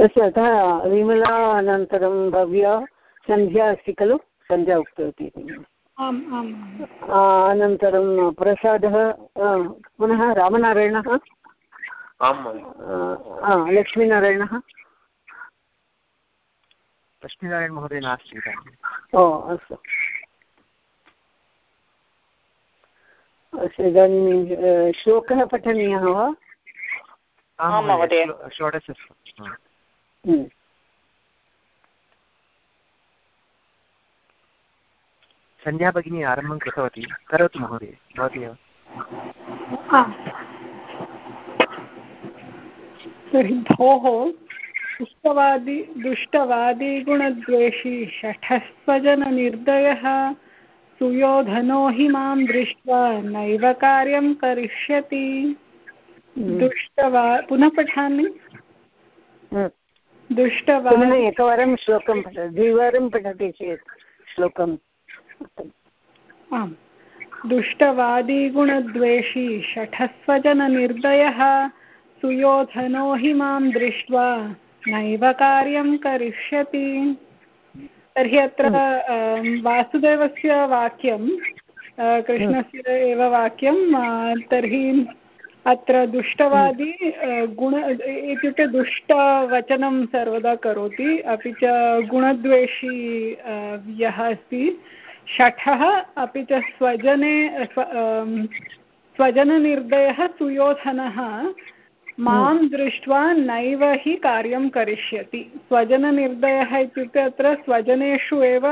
तस्य अतः विमला अनन्तरं भव्या सन्ध्या अस्ति खलु? सन्ध्या उक्तवती अनन्तरं प्रसादः पुनः रामनारायणः? लक्ष्मीनारायणः? लक्ष्मीनारायणमहोदय नास्ति ओ अस्तु। अस्तु इदानीं श्लोकः पठनीयः वा? आं महोदय षोडश सन्ध्या भगिनी आरम्भं कृतवती। करोतु महोदय भवती एव। तर्हि भोः दुष्टवादी दुष्टवादिगुणद्वेषी षठस्वजननिर्दयः सुयोधनो हि माँ दृष्ट्वा नैव कार्यं करिष्यति। हम्म। दुष्टवा पुनः पठामि। हम्म। दुष्टवा एकवारं श्लोकं द्विवारं पठति चेत् श्लोकम् आम् दुष्टवादिगुणद्वेषी षठस्वजननिर्दयः सुयोधनो हि माँ दृष्ट्वा नैव कार्यं करिष्यति तर्हि अत्र हम्म। वासुदेवस्य वाक्यं कृष्णस्य एव वाक्यं तर्हि अत्र दुष्टवादी गुण इत्युक्ते दुष्टवचनं सर्वदा करोति। अपि च गुणद्वेषी यः अस्ति। षठः अपि च स्वजने स्वजननिर्दयः सुयोधनः माँ दृष्ट्वा नैव हि कार्यं करिष्यति। स्वजननिर्दयः इत्युक्ते अत्र स्वजनेषु एव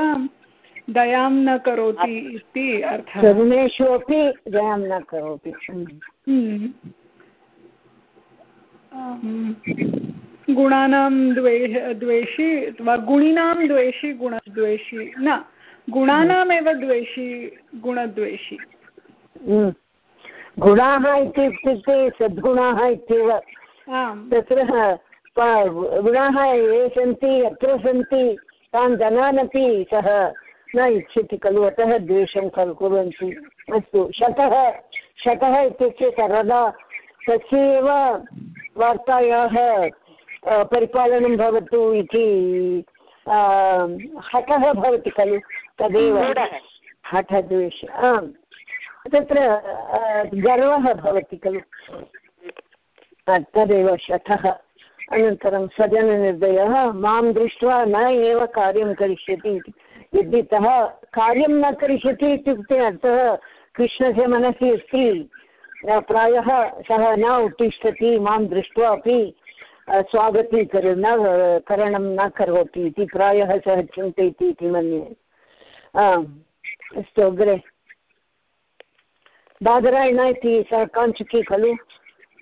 दयां न करोति इति अर्थः। स्वजनेषु अपि दयां न करोति। हम्म। गुणानां द्वेष द्वेषी वा गुणिनां द्वेषी गुणद्वेषी न गुणानामेव द्वेषी गुणद्वेषी। हम्म। गुणाः इत्युक्ते सद्गुणाः इत्येव। तत्र गुणाः ये सन्ति यत्र सन्ति तान् जनानपि सः न इच्छति खलु अतः द्वेषं खलु कुर्वन्ति। अस्तु शतः शतः इत्युक्ते सर्वदा तस्य एव वार्तायाः परिपालनं भवतु इति हठः भवति खलु तदेव। हठद्वेष आम्। तत्र गर्वः भवति खलु। तदेव शठः अनन्तरं स्वजननिर्दयः माँ दृष्ट्वा न एव कार्यं करिष्यति इति। यदि सः कार्यं न करिष्यति इत्युक्ते अर्थः कृष्णस्य मनसि अस्ति प्रायः सः न उत्तिष्ठति माँ दृष्ट्वा अपि स्वागतीकर न करणं न करोति इति प्रायः सः चिन्तयति इति मन्ये। अस्तु अग्रे। बादरायण इति सः काञ्चुकी खलु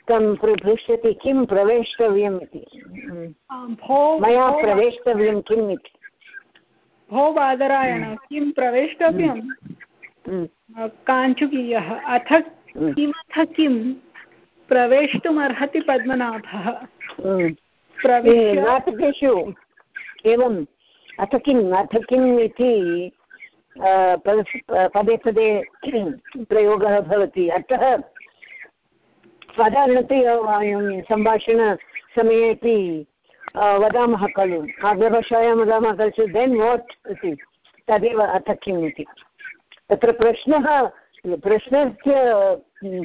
तं पृच्छति किं प्रवेष्टव्यम् इति? मया प्रवेष्टव्यं किम् इति? भो बादरायण किं प्रवेष्टव्यं काञ्चुकीयः। अथ किमथ किं प्रवेष्टुमर्हति पद्मनाभः? नाटकेषु एवम्। अथ किम् अथ किम् इति पदे पदे प्रयोगः भवति। अतः साधारणतया वयं सम्भाषणसमये अपि वदामः खलु। आङ्ग्लभाषायां वदामः खलु। चेत् देन् वाट् इति? तदेव अथ किम् इति? तत्र प्रश्नः प्रश्नस्य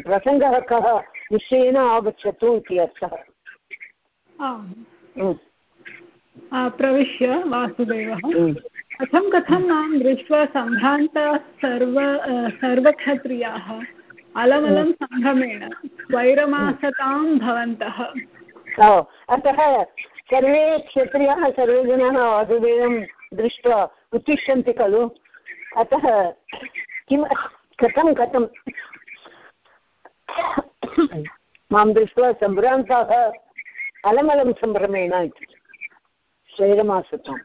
प्रसङ्गः कः? निश्चयेन आगच्छतु इति अर्थः। प्रविश्य वासुदेवः। कथं कथं माँ दृष्ट्वा सम्भ्रान्ताः सर्व सर्वक्षत्रियाः? अलमलं सम्भ्रमेण स्वैरमासतां भवन्तः। अतः सर्वे क्षत्रियाः सर्वे जनाः वासुदेवं दृष्ट्वा उत्तिष्ठन्ति खलु। अतः किं कथं कथं? माँ दृष्ट्वा सम्भ्रान्ताः अलमलं सम्भ्रमेण इति। स्वैरमासताम्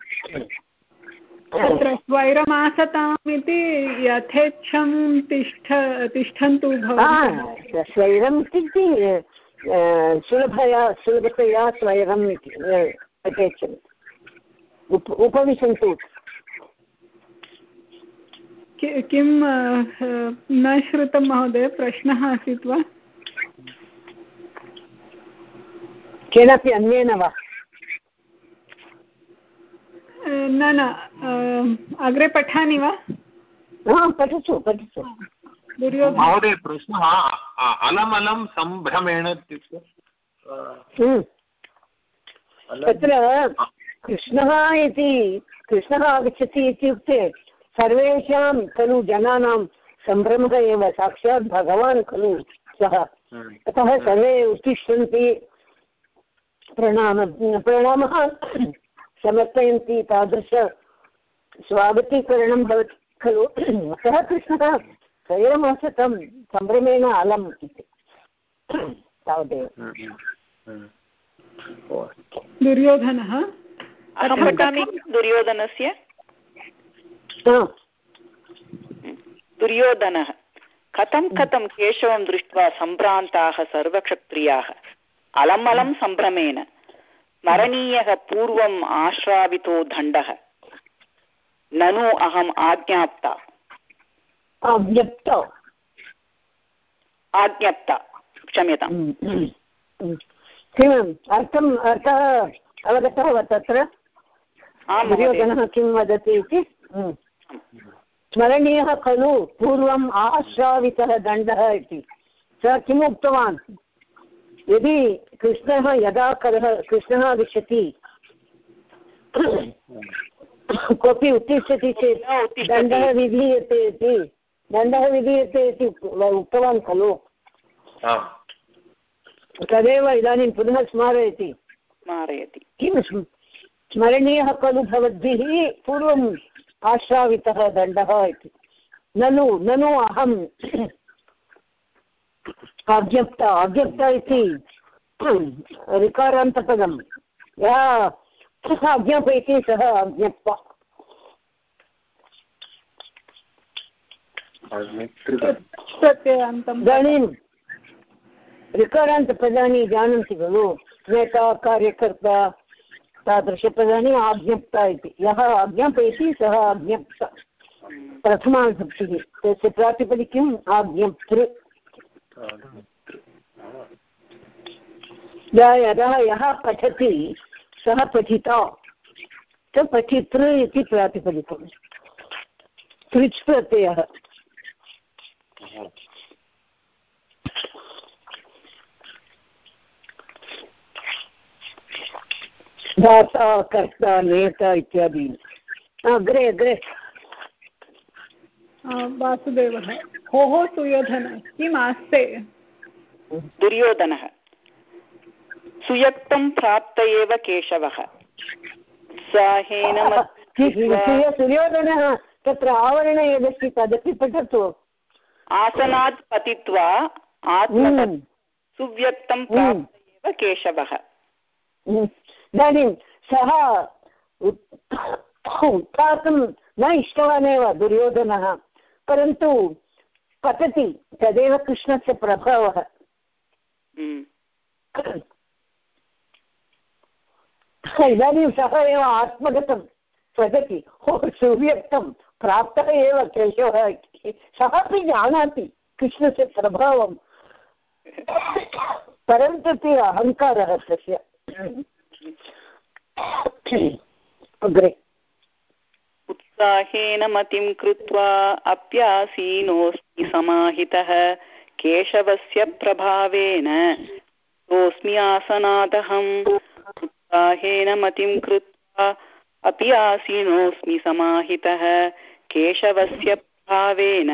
तत्र स्वैरमासताम् इति यथेच्छं तिष्ठ तिष्ठन्तु स्वैरम् इत्युक्ते सुलभया सुलभतया स्वैरम् इति उप उपविशन्तु। किं न श्रुतं महोदय? प्रश्नः आसीत् वा? केनापि अन्येन वा? न न अग्रे पठामि वा? पठतु पठतु। महोदय प्रश्नः अलम् अलं सम्भ्रमेण इत्युक्ते हम्म। तत्र कृष्णः इति कृष्णः आगच्छति इत्युक्ते सर्वेषां खलु जनानां सम्भ्रमः एव साक्षात् भगवान् खलु सः हम्म। अतः सर्वे उत्तिष्ठन्ति प्रणाम प्रणामः समर्पयन्ति तादृश स्वागतीकरणं भवति खलु सः कृष्णः स्वयमासतं सम्भ्रमेण अलम् इति। तावदेव। दुर्योधनः अहं पठामि दुर्योधनस्य? दुर्योधनः कथं कथं केशवं दृष्ट्वा सम्भ्रान्ताः सर्वक्षत्रियाः? अलम् अलं सम्भ्रमेण स्मरणीयः पूर्वम् आश्रावितो दण्डः। ननु अहम् आज्ञाप्ता। आज्ञप्ता आज्ञप्ता। क्षम्यताम्। किम्? अर्थम् अर्थः अवगतः वा तत्र दुर्योधनः किं वदति इति? स्मरणीयः खलु पूर्वम् आश्रावितः दण्डः इति। सः किम् उक्तवान्? यदि कृष्णः यदा कलः कृष्णः आगच्छति कोऽपि उत्तिष्ठति चेत् दण्डः विधीयते इति। दण्डः विधीयते इति उक्तवान् खलु तदेव इदानीं पुनः स्मारयति स्मारयति किं स्मरणीयः खलु भवद्भिः पूर्वम् आश्रावितः दण्डः इति ननु ननु अहं आज्ञप्ता आज्ञप्ता इति ऋकारान्तपदं यः आज्ञापयति सः आज्ञप्ता इदानीं ऋकारान्तपदानि जानन्ति खलु। नेता कार्यकर्ता तादृशपदानि आज्ञप्ता इति। यः आज्ञापयति सः आज्ञप्ता। प्रथमाविभक्तिः तस्य प्रातिपदिकम् आज्ञप्तृ। यदा यः पठति सः पठिता। स पठितृ इति प्रातिपदिकम्। तृच् प्रत्ययः दाता कर्ता नेता इत्यादि। अग्रे अग्रे वासुदेवः भोः सुयोधन किम् आस्ते? दुर्योधनः। सुयक्तं प्राप्त एव केशवः। उत्साहेन सुयोधनः तत्र आवरणे यदस्ति तदपि पठतु। आसनात् पतित्वा आत्म सुव्यक्तं प्राप्त एव केशवः। इदानीं सः उत्थातुं न इष्टवान् एव दुर्योधनः परन्तु पतति तदेव कृष्णस्य प्रभावः। इदानीं सः एव आत्मगतं ओ सुव्यक्तं प्राप्तः एव केशवः सः अपि जानाति कृष्णस्य प्रभावं। परन्तु ते अहङ्कारः तस्य। अग्रे। उत्साहेन मतिं कृत्वा अप्यासीनोऽस्मि समाहितः केशवस्य प्रभावेन। सोऽस्मि आसनादहम्। उत्साहेन मतिं कृत्वा अपि आसीनोऽस्मि समाहितः केशवस्य प्रभावेन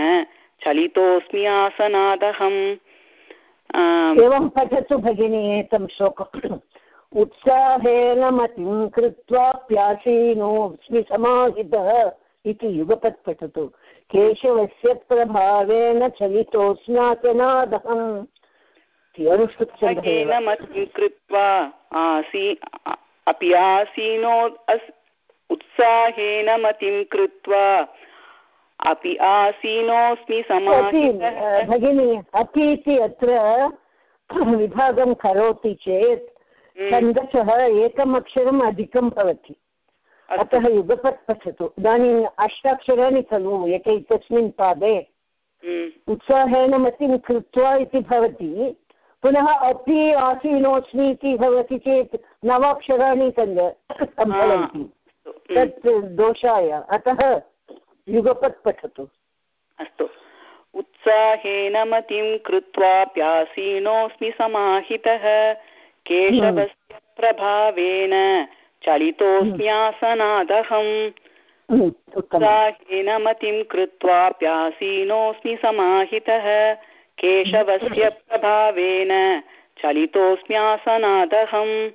चलितोऽस्मि आसनादहम्। एवं पठतु भगिनी एकं श्लोकम्। उत्साहेन मतिं कृत्वाप्यासीनोऽस्मि समाहितः इति युगपत् पठतु। केशवस्य प्रभावेन चलितोऽस्मासनादहम् उत्साहेन मतिं कृत्वा आसी अपि आसीनो उत्साहेन मतिं कृत्वा अपि आसीनोऽस्मि समाहितः भगिनी अपि इति अत्र विभागं करोति चेत् छन्दसः एकम् अक्षरम् अधिकं भवति। अतः युगपत् पठतु इदानीम् अष्टाक्षराणि खलु एकैकस्मिन् पादे। उत्साहेन मतिं कृत्वा इति भवति। पुनः अपि आसीनोऽस्मि इति भवति चेत् नवाक्षराणि सम्भवन्ति। तत् दोषाय। अतः युगपत् पठतु अस्तु। उत्साहेन मतिं कृत्वाप्यासीनोऽस्मि समाहितः। केशवस्य प्रभावेन चलितोऽस्म्यासनादहम् उत्साहेन मतिं कृत्वाप्यासीनोऽस्मि समाहितः। केशवस्य प्रभावेन चलितोऽस्म्यासनादहम्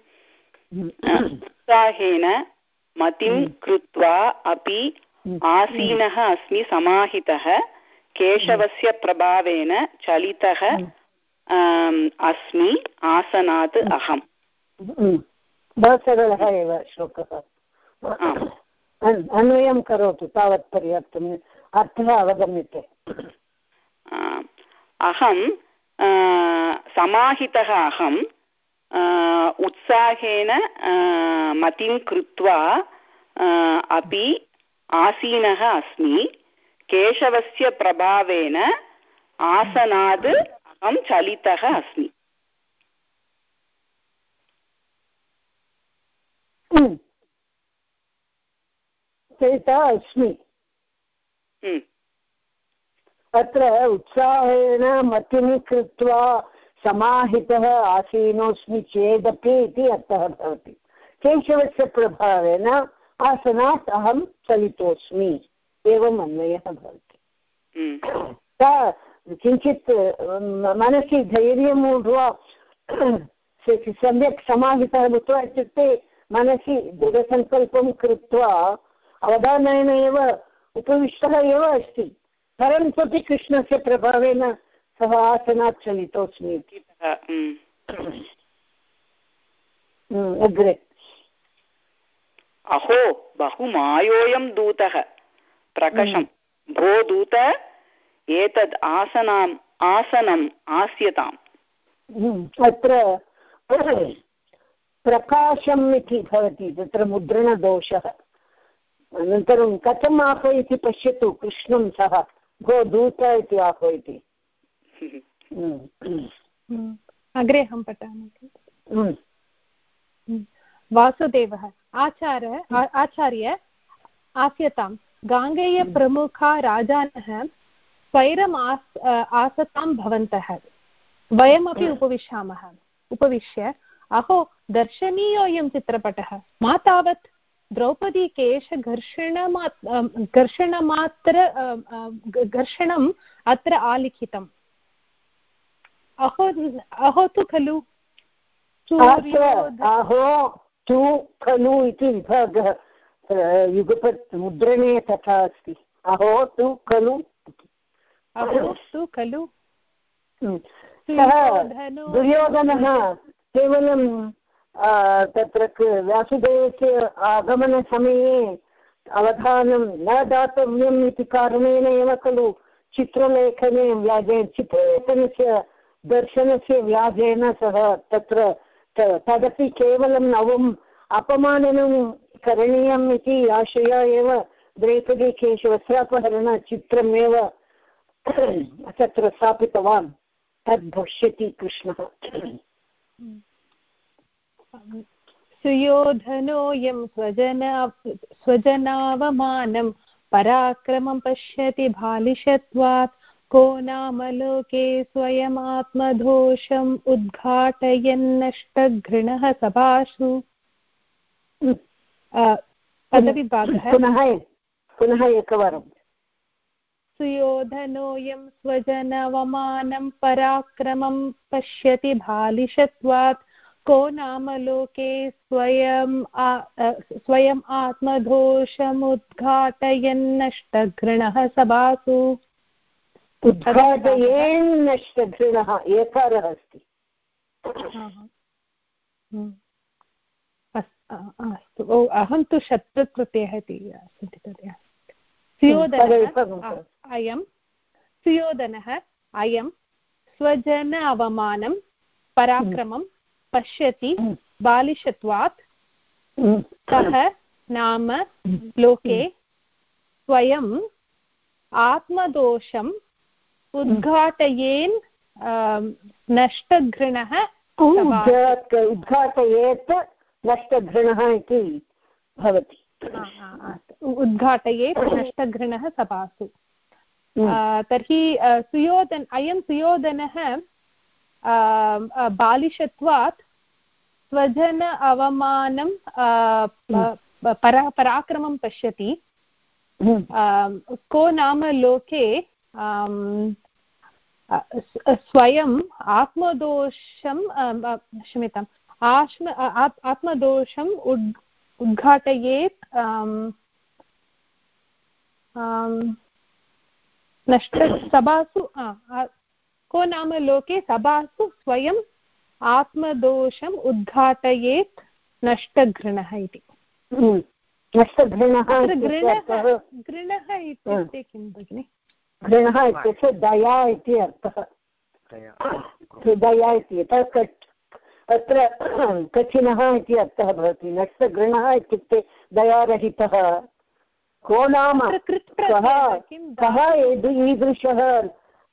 उत्साहेन मतिं कृत्वा अपि आसीनः अस्मि समाहितः केशवस्य प्रभावेन चलितः अस्मि आसनात् अहम्। बहु सरलः एव श्लोकः। अन्वयं करोतु तावत् पर्याप्तम् अर्थः अवगम्यते। अहं समाहितः अहम् उत्साहेन मतिं कृत्वा अपि आसीनः अस्मि। केशवस्य प्रभावेन आसनात् अहं चलितः अस्मि। चलिता अस्मि। अत्र उत्साहेन मतिं कृत्वा समाहितः आसीनोऽस्मि चेदपि इति अर्थः भवति। केशवस्य प्रभावेन आसनात् अहं चलितोऽस्मि एवम् अन्वयः भवति। सा किञ्चित् मनसि धैर्यम् ऊढ्वा सम्यक् समाहितः भूत्वा इत्युक्ते मनसि दृढसङ्कल्पं कृत्वा अवधानेन एव उपविष्टः एव अस्ति। परन्तु कृष्णस्य प्रभावेन सः आसनात् चलितोऽस्मि अग्रे। अहो बहु मायोऽयं दूतः। प्रकशं भो दूत एतद् आसनाम् आसनम् आस्यताम्। अत्र प्रकाशम् इति भवति तत्र मुद्रणदोषः। अनन्तरं कथम् आह्वयति पश्यतु कृष्णं सः भो दूत इति आह्वयति। अग्रे अहं पठामि। वासुदेवः आचार आचार्य आस्यतां। गाङ्गेयप्रमुखा राजानः स्वैरम् आस् आसतां भवन्तः। वयमपि उपविशामः। उपविश्य अहो दर्शनीयोऽयं चित्रपटः। मा तावत् द्रौपदी केशघर्षणमा घर्षणमात्र घर्षणम् अत्र आलिखितम्। अहो अहो तु खलु। अहो तु खलु इति विभागः युगपत् मुद्रणे तथा अस्ति। अहो तु खलु अहो तु खलु। सः दुर्योधनः केवलं तत्र व्यासुदेवस्य आगमनसमये अवधानं न दातव्यम् इति कारणेन एव खलु चित्रलेखने व्याजे चित्रलेखनस्य दर्शनस्य व्याजेन सः तत्र तदपि केवलं नवम् अपमाननं करणीयम् इति आशया एव द्रौपदीकेशवस्त्रापहरणचित्रमेव तत्र स्थापितवान्। तद् भविष्यति कृष्णः। सुयोधनोऽयं स्वजन स्वजनावमानं, पराक्रमं पश्यति बालिशत्वात् को नाम लोके स्वयमात्मदोषम् उद्घाटयन्नष्टघृणः सभासु। पदविभागः पुनः पुनः एकवारं। सुयोधनोऽयं स्वजनवमानं पराक्रमं पश्यति बालिशत्वात् को नाम लोके स्वयं स्वयम् आत्मदोषमुद्घाटयन्नष्टघृणः सभासु। उद्घाटयेन्नष्टघृणः एकारः अस्ति। अस्तु। ओ अहं तु शत्रुप्रत्ययः इति चिन्तितवती सुयोधनः अयं। सुयोधनः अयं। स्वजन अवमानं पराक्रमं पश्यति बालिशत्वात् सः नाम लोके स्वयम् आत्मदोषम् उद्घाटयेन् नष्टघृणः उद्घाटयेत् नष्टघृणः इति भवति। उद्घाटयेत् नष्टघृणः सभासु। तर्हि सुयोधन अयं सुयोधनः बालिशत्वात् स्वजन अवमानं परा पराक्रमं पश्यति। को नाम लोके स्वयम् आत्मदोषं क्षम्यताम् आश्म आत्मदोषम् उद् उद्घाटयेत् नष्ट सभासु को नाम लोके सभासु स्वयम् आत्मदोषम् उद्घाटयेत् नष्टघृणः इति हम्म। नष्टघृणः घृणः इत्युक्ते किं भगिनि घृणः इत्यस्य दया इति अर्थः। दया। इति अत्र कठिनः इति अर्थः भवति। नष्टघृणः इत्युक्ते दयारहितः। को नाम? कः कः ईदृशः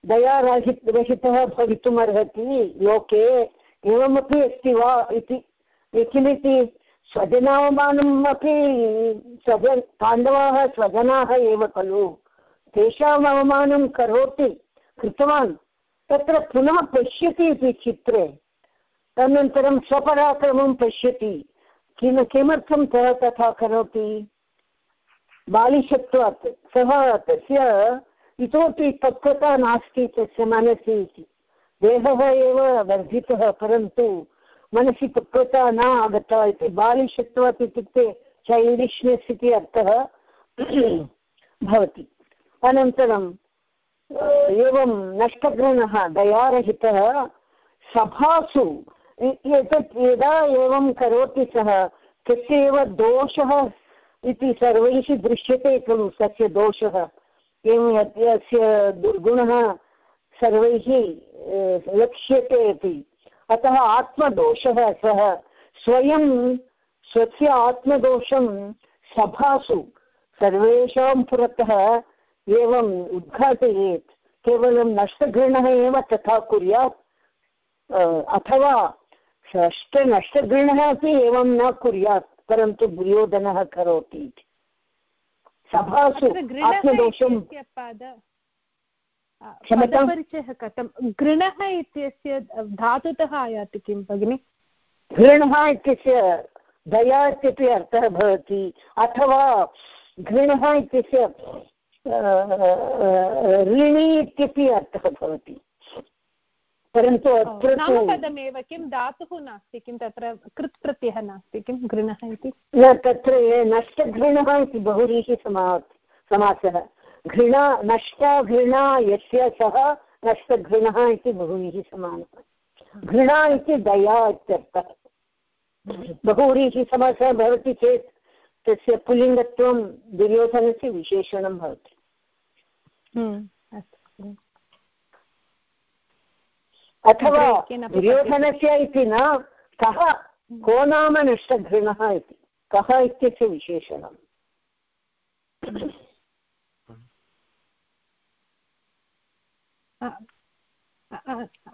दयारहि रहितः भवितुमर्हति लोके एवमपि अस्ति वा इति किमिति स्वजनावमानम् अपि स्वजन् पाण्डवाः स्वजनाः एव खलु। तेषाम् अवमानं करोति, कृतवान्। तत्र पुनः पश्यति इति चित्रे। तदनन्तरं स्वपराक्रमं पश्यति। किम किमर्थं सः तथा करोति? बालिशत्वात्, सः तस्य इतोपि पक्वता नास्ति तस्य मनसि इति। देहः एव वर्धितः, परन्तु मनसि पक्वता न आगता इति। बालिशत्वात् इत्युक्ते चैल्डिश्नेस् इति अर्थः भवति। अनन्तरं एवं नष्टग्रणः दयारहितः, सभासु एतत् यदा एवं करोति सः तस्य एव दोषः इति सर्वैः दृश्यते खलु तस्य दोषः। एवं यस्य दुर्गुणः सर्वैः लक्ष्यते अपि अतः आत्मदोषः सः, स्वयं स्वस्य आत्मदोषं सभासु, सर्वेषां पुरतः एवम् उद्घाटयेत्। केवलं नष्टघृणः एव तथा कुर्यात्। अथवा षष्टनष्टघृणः अपि एवं न कुर्यात् परन्तु दुर्योधनः करोति इति। सभासु आत्मदोषं पदपरिचयः कथं गृणः इत्यस्य धातुतः आयाति किं भगिनि? घृणः इत्यस्य दया इत्यपि अर्थः भवति। अथवा घृणः इत्यस्य ऋणी इत्यपि अर्थः भवति। परन्तु अत्र नामपदमेव किं धातुः नास्ति किं तत्र कृत् प्रत्ययः नास्ति किं घृणः इति? न तत्र नष्टघृणः इति बहुरीः समा समासः। घृणा नष्टा घृणा यस्य सः नष्टघृणः इति बहुरीः समानः। घृणा इति दया इत्यर्थः। बहुव्रीः समासः भवति चेत् तस्य पुल्लिङ्गत्वं दुर्योधनस्य विशेषणं भवति। अथवा दुर्योधनस्य इति न कः को नाम नष्टघृणः इति कः इत्यस्य विशेषणम्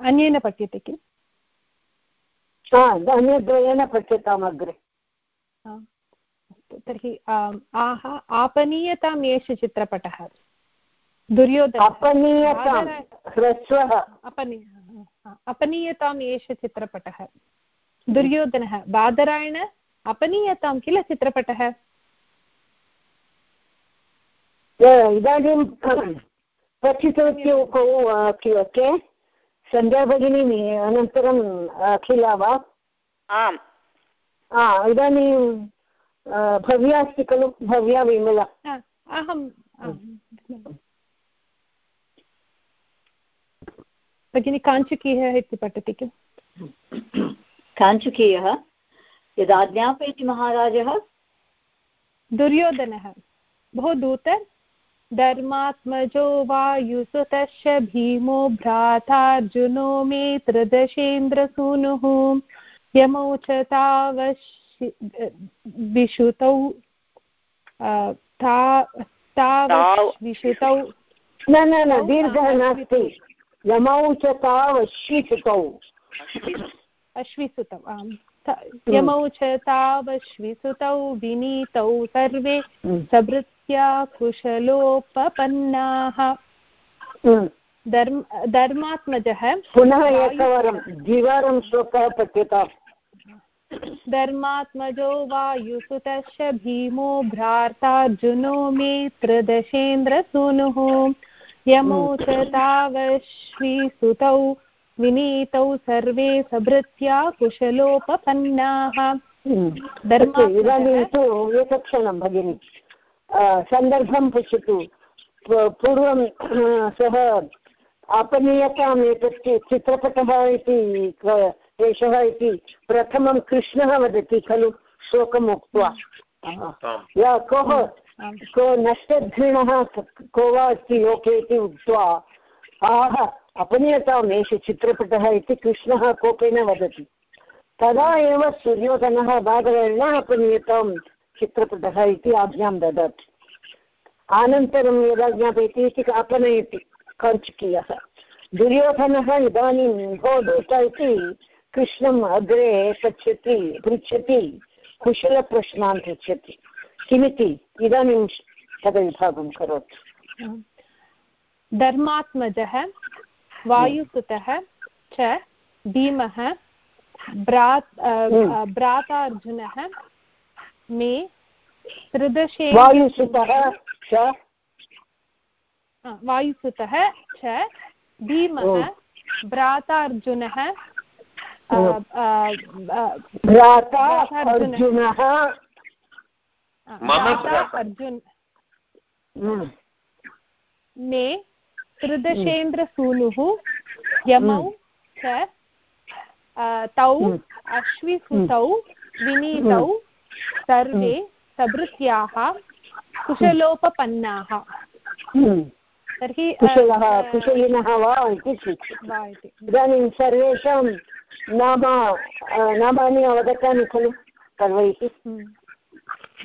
अन्येन पठ्यते किम् अन्यद्वयेन पठ्यताम् अग्रे तर्हि आह आपनीयताम् एष चित्रपटः दुर्योधन। अपनीयताम् एष चित्रपटः। दुर्योधनः बादरायण अपनीयतां किल चित्रपटः? इदानीं पठितवती के सन्ध्या भगिनी अनन्तरम् अखिला वा? आम्। इदानीं भव्या अस्ति खलु? भव्या विमला। अहं भगिनी काञ्चुकीयः इति पठति किम्? काञ्चुकीयः? यदा ज्ञापयति महाराजः? दुर्योधनः। बहु दूत धर्मात्मजो वायुसुतश्च भीमो भ्रातार्जुनो मे त्रिदशेन्द्रसूनुः। यमौ च तावश्विषुतौ तावश्विषुतौ न न न दीर्घः नास्ति। यमौ च तावश्विसुतौ अश्विसुतौ आम्। यमौ च तावश्विसुतौ विनीतौ सर्वे हम्म। सभृत्या कुशलोपपन्नाः। हम्म। धर्म धर्मात्मजः पुनः एकवारं द्विवारं श्लोकः पठ्यताम् धर्मात्मजो वायुसुतश्च भीमो भ्रातार्जुनो मे त्रिदशेन्द्रसूनुः। यमौ च तावश्रीसुतौ विनीतौ सर्वे सभृत्या कुशलोपपन्नाः। अस्तु, इदानीं तु एकक्षणं भगिनि। सन्दर्भं पश्यतु पूर्वं सः आपनीयताम् एतत् चित्रपटः इति एषः इति प्रथमं कृष्णः वदति खलु श्लोकम् उक्त्वा। या कः? को नष्टघृणः को वा अस्ति लोके इति उक्त्वा, आह अपनीयताम् एष चित्रपटः इति कृष्णः कोपेन वदति। तदा एव सुर्योधनः बादरेण अपनीयतां चित्रपटः इति आज्ञां ददाति। अनन्तरं यदा ज्ञापयति इति अपनयति कौञ्चिकीयः। दुर्योधनः इदानीं भो दूत इति कृष्णम् अग्रे पृच्छति पृच्छति, कुशलप्रश्नान् पृच्छति। किमिति इदानीं पदविभागं करोतु धर्मात्मजः वायुसुतः च भीमः भ्रात् हम्म। भ्रातार्जुनः मे त्रिदशे वायुसुतः च वायुसुतः च भीमः भ्रातार्जुनः भ्राता भ्रातार्जुनः। मम। अर्जुन हम्म, मे त्रिदशेन्द्रसूनुः यमौ च तौ हम्म। अश्विसुतौ विनीतौ सर्वे सभृत्याः कुशलोपपन्नाः। हम्म। तर्हि कुशलः कुशलिनः वा इति इदानीं सर्वेषां नाम नामानि अवगतानि खलु? सर्वैः। हम्म।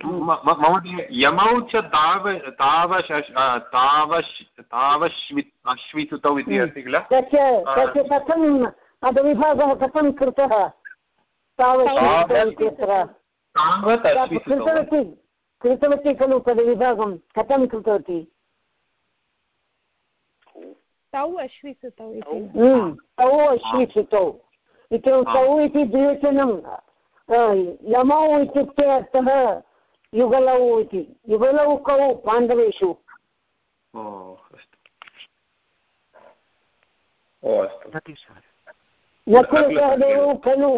महोदय यमौ च ताव तावश तावश् तावश्वि अश्विसुतौ इति अस्ति किल? तस्य तस्य कथं पदविभागः कथं कृतः? कृतवती कृतवती खलु पदविभागं। कथं कृतवती? तौ अश्विसुतौ इति। हम्म, तौ अश्विसुतौ इति तौ इति द्विवचनं। यमौ इत्युक्ते अर्थः युगलौ इति युगलौ कौ पाण्डवेषु ओ अस्तु ओ नकुलसहदेवौ खलु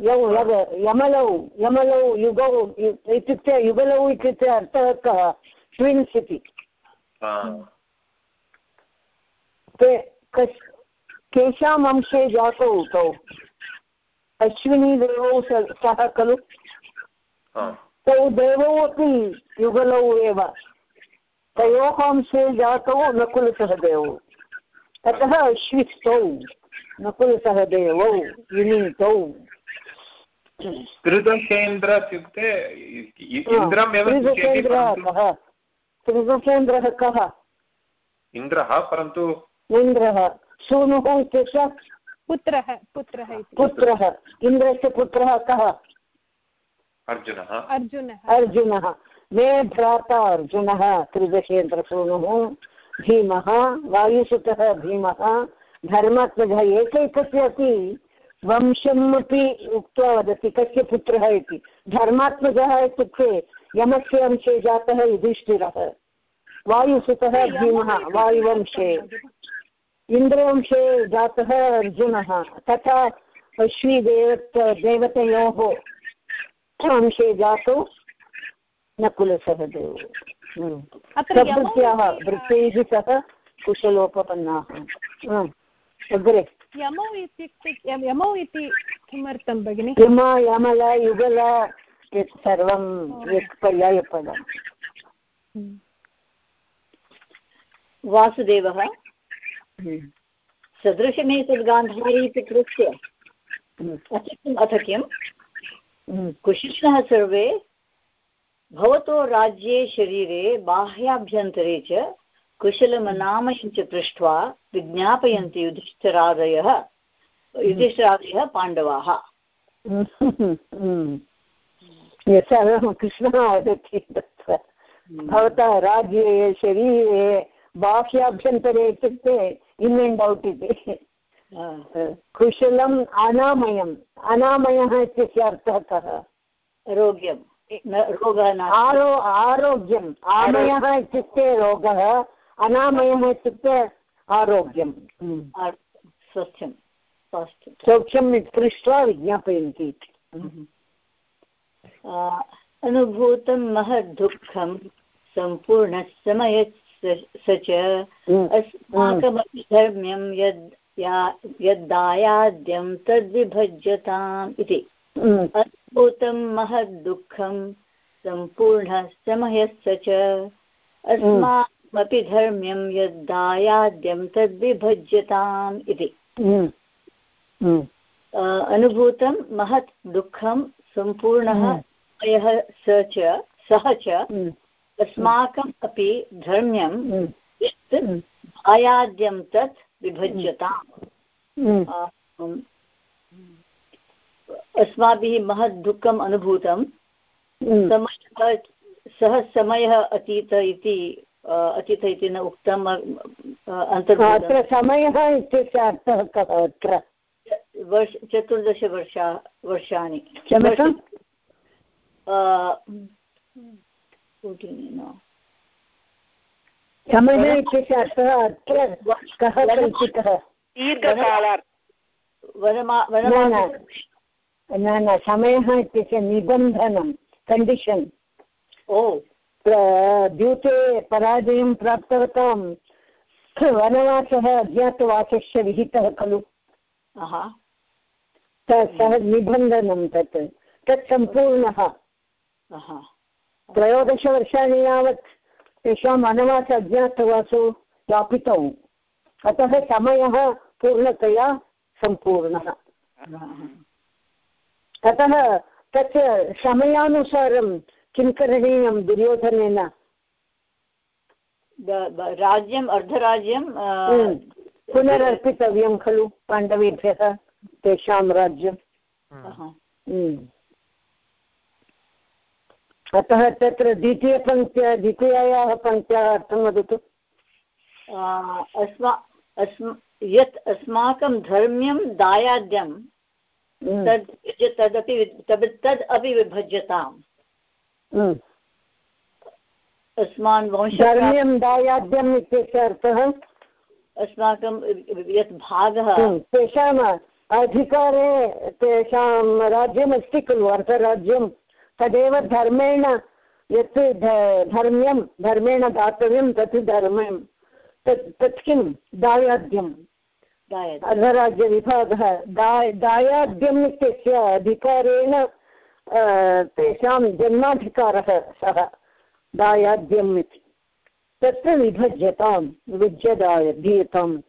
यौ यव- यमलौ यमलौ युगौ इत्युक्ते युगलौ इत्युक्ते अर्थः कः ट्विन्स् इति ते कस् केषाम् अंशे जातौ तौ अश्विनी देवौ सः खलु हा। तौ देवौ अपि युगलौ एव। तयोः अंशे जातौ नकुलसहदेवौ अतः अश्विस्तौ नकुलसहदेवौ विनीतौ। त्रिदशेन्द्र इत्युक्ते त्रिदशेन्द्रः त्रिदशेन्द्रः कः इन्द्रः परन्तु इन्द्रः सूनुः इत्यस्य पुत्रः पुत्रः पुत्रः इन्द्रस्य पुत्रः कः अर्जुनः। अर्जुनः। अर्जुनः। मे भ्राता अर्जुनः त्रिदशेन्द्रसूनुः भीमः वायुसुतः भीमः धर्मात्मजः एकैकस्य अपि वंशम् अपि उक्त्वा वदति कस्य पुत्रः इति। धर्मात्मजः इत्युक्ते यमस्य अंशे जातः युधिष्ठिरः। वायुसुतः भीमः वायुवंशे। इन्द्रवंशे जातः अर्जुनः। तथा अश्विदेवत देवतयोः अंशे जातौ हम्म। यमौ प्रभृत्याः इति, वृत्तैः सह कुशलोपपन्नाः हम्म। अग्रे यमौ इत्युक्ते यमौ इति किमर्थं भगिनि यम यमल युगल यत् सर्वं यत् पर्यायपदम् हम्म। वासुदेवः हम्म। सदृशमेतद्गान्धारी इति कृत्य हम्म। अथ किम् अथ किं हम्म। कुशिष्णः सर्वे भवतो राज्ये शरीरे बाह्याभ्यन्तरे च कुशलमनामयं च पृष्ट्वा विज्ञापयन्ति युधिष्ठिरादयः युधिष्ठिरादयः पाण्डवाः। यथा कृष्णः वदति तत्र। भवतः राज्ये शरीरे बाह्याभ्यन्तरे इत्युक्ते इन् एण्ड् औट् इति। कुशलम् अनामयम्। अनामयः इत्यस्य अर्थः कः? रोग्यं रोगः आरो आरोग्यम्। आमयः इत्युक्ते रोगः अनामयः इत्युक्ते आरोग्यं स्वास्थ्यं सौख्यं पृष्ट्वा विज्ञापयन्ति इति। अनुभूतं महद्दुःखं सम्पूर्णसमय स च। अस्माकमपि धर्म्यं यद् यद्दायाद्यं तद्विभज्यताम् इति। अद्भुतं महद्दुःखं सम्पूर्णसमयस्य च। अस्माकमपि धर्म्यं यद्दायाद्यं तद्विभज्यताम् इति। अनुभूतं महत् दुःखं सम्पूर्णः यः स च सः च। अस्माकम् अपि धर्म्यं यत् आयाद्यं तत् विभज्यताम् अस्माभिः महत् दुःखम् अनुभूतं। समयः सः समयः अतीत इति अतीत इति न उक्तम् अत्र समयः इत्यस्य अर्थः कः अत्र? वर्ष चतुर्दशवर्षा वर्षाणि। समयः इत्यस्य अर्थः अत्र कः कल्पितः? न न समयः इत्यस्य निबन्धनं कण्डिशन् ओ। द्यूते पराजयं प्राप्तवतां। वनवासः अज्ञातवासस्य विहितः खलु। सः निबन्धनं तत्। तत् सम्पूर्णः। त्रयोदशवर्षाणि यावत् तेषां वनवास अज्ञातवासो यापितौ अतः समयः पूर्णतया सम्पूर्णः। अतः तत् समयानुसारं किं करणीयं दुर्योधनेन? राज्यम् अर्धराज्यं पुनरर्पितव्यं खलु पाण्डवेभ्यः तेषां राज्यम्। अतः तत्र द्वितीयपङ्क्त्या द्वितीयायाः पङ्क्त्याः अर्थं वदतु। अस्मा अस्म यत् अस्माकं धर्म्यं दायाद्यं तद् तदपि तद् अपि विभज्यताम्। अस्मान् वंश धर्म्यं दायाद्यम् इत्यस्य अर्थः? अस्माकं यत् भागः तेषाम् अधिकारे तेषां राज्यमस्ति खलु अर्थराज्यं तदेव धर्मेण यत् धर्म्यं, धर्मेण दातव्यं तत् धर्म्यं तत् तत् किं? दायाद्यम् अर्धराज्यविभागः दा दायाद्यम् इत्यस्य अधिकारेण तेषां जन्माधिकारः सः। दायाद्यम् इति। तत्र विभज्यतां विभज्यदाय दीयताम्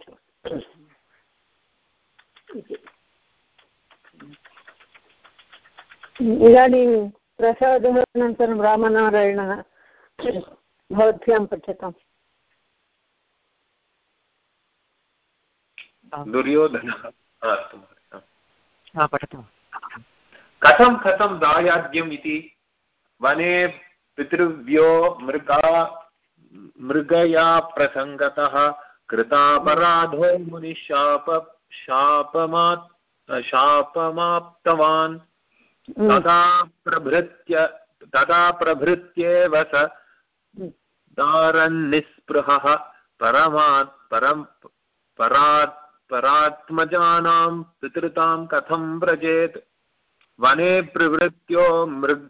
इदानीं प्रसादः अनन्तरं रामनारायणः भवद्भ्यां पठ्यताम् दुर्योधनः अस्तु पठतु। कथं कथं दायाद्यम् इति? वने पितृव्यो मृगा मृगया प्रसङ्गतः कृतापराधो मुनिशाप शापमा शापमाप्तवान्। तदा प्रभृत्य, तदा प्रभृत्येव स दारन्निःस्पृहः परमात् परं परात्, परात्मजानां पितृतां कथं व्रजेत्? वने प्रवृत्यो मृग्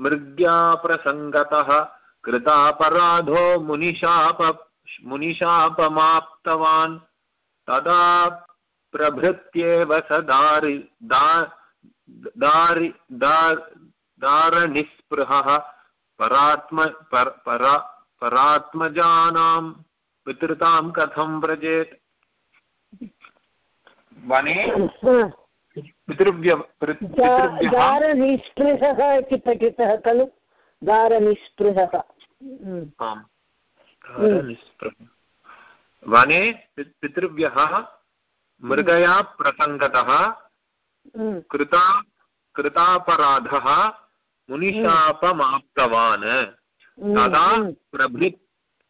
मृग्या प्रसङ्गतः कृतापराधो मुनिशाप, मुनिशापमाप्तवान्। तदा प्रभृत्येव स दारि, दा दारि दारनिःस्पृहः परात्म पर, परा, परात्मजानां पितृतां कथं व्रजेत्? वने दारनिःस्पृहः इति पठितः खलु? दारनिःस्पृहः। आम् वने पितृभ्यः मृगया प्रसङ्गतः कृता कृतापराधः मुनिशापमाप्तवान् तदा प्रभृत्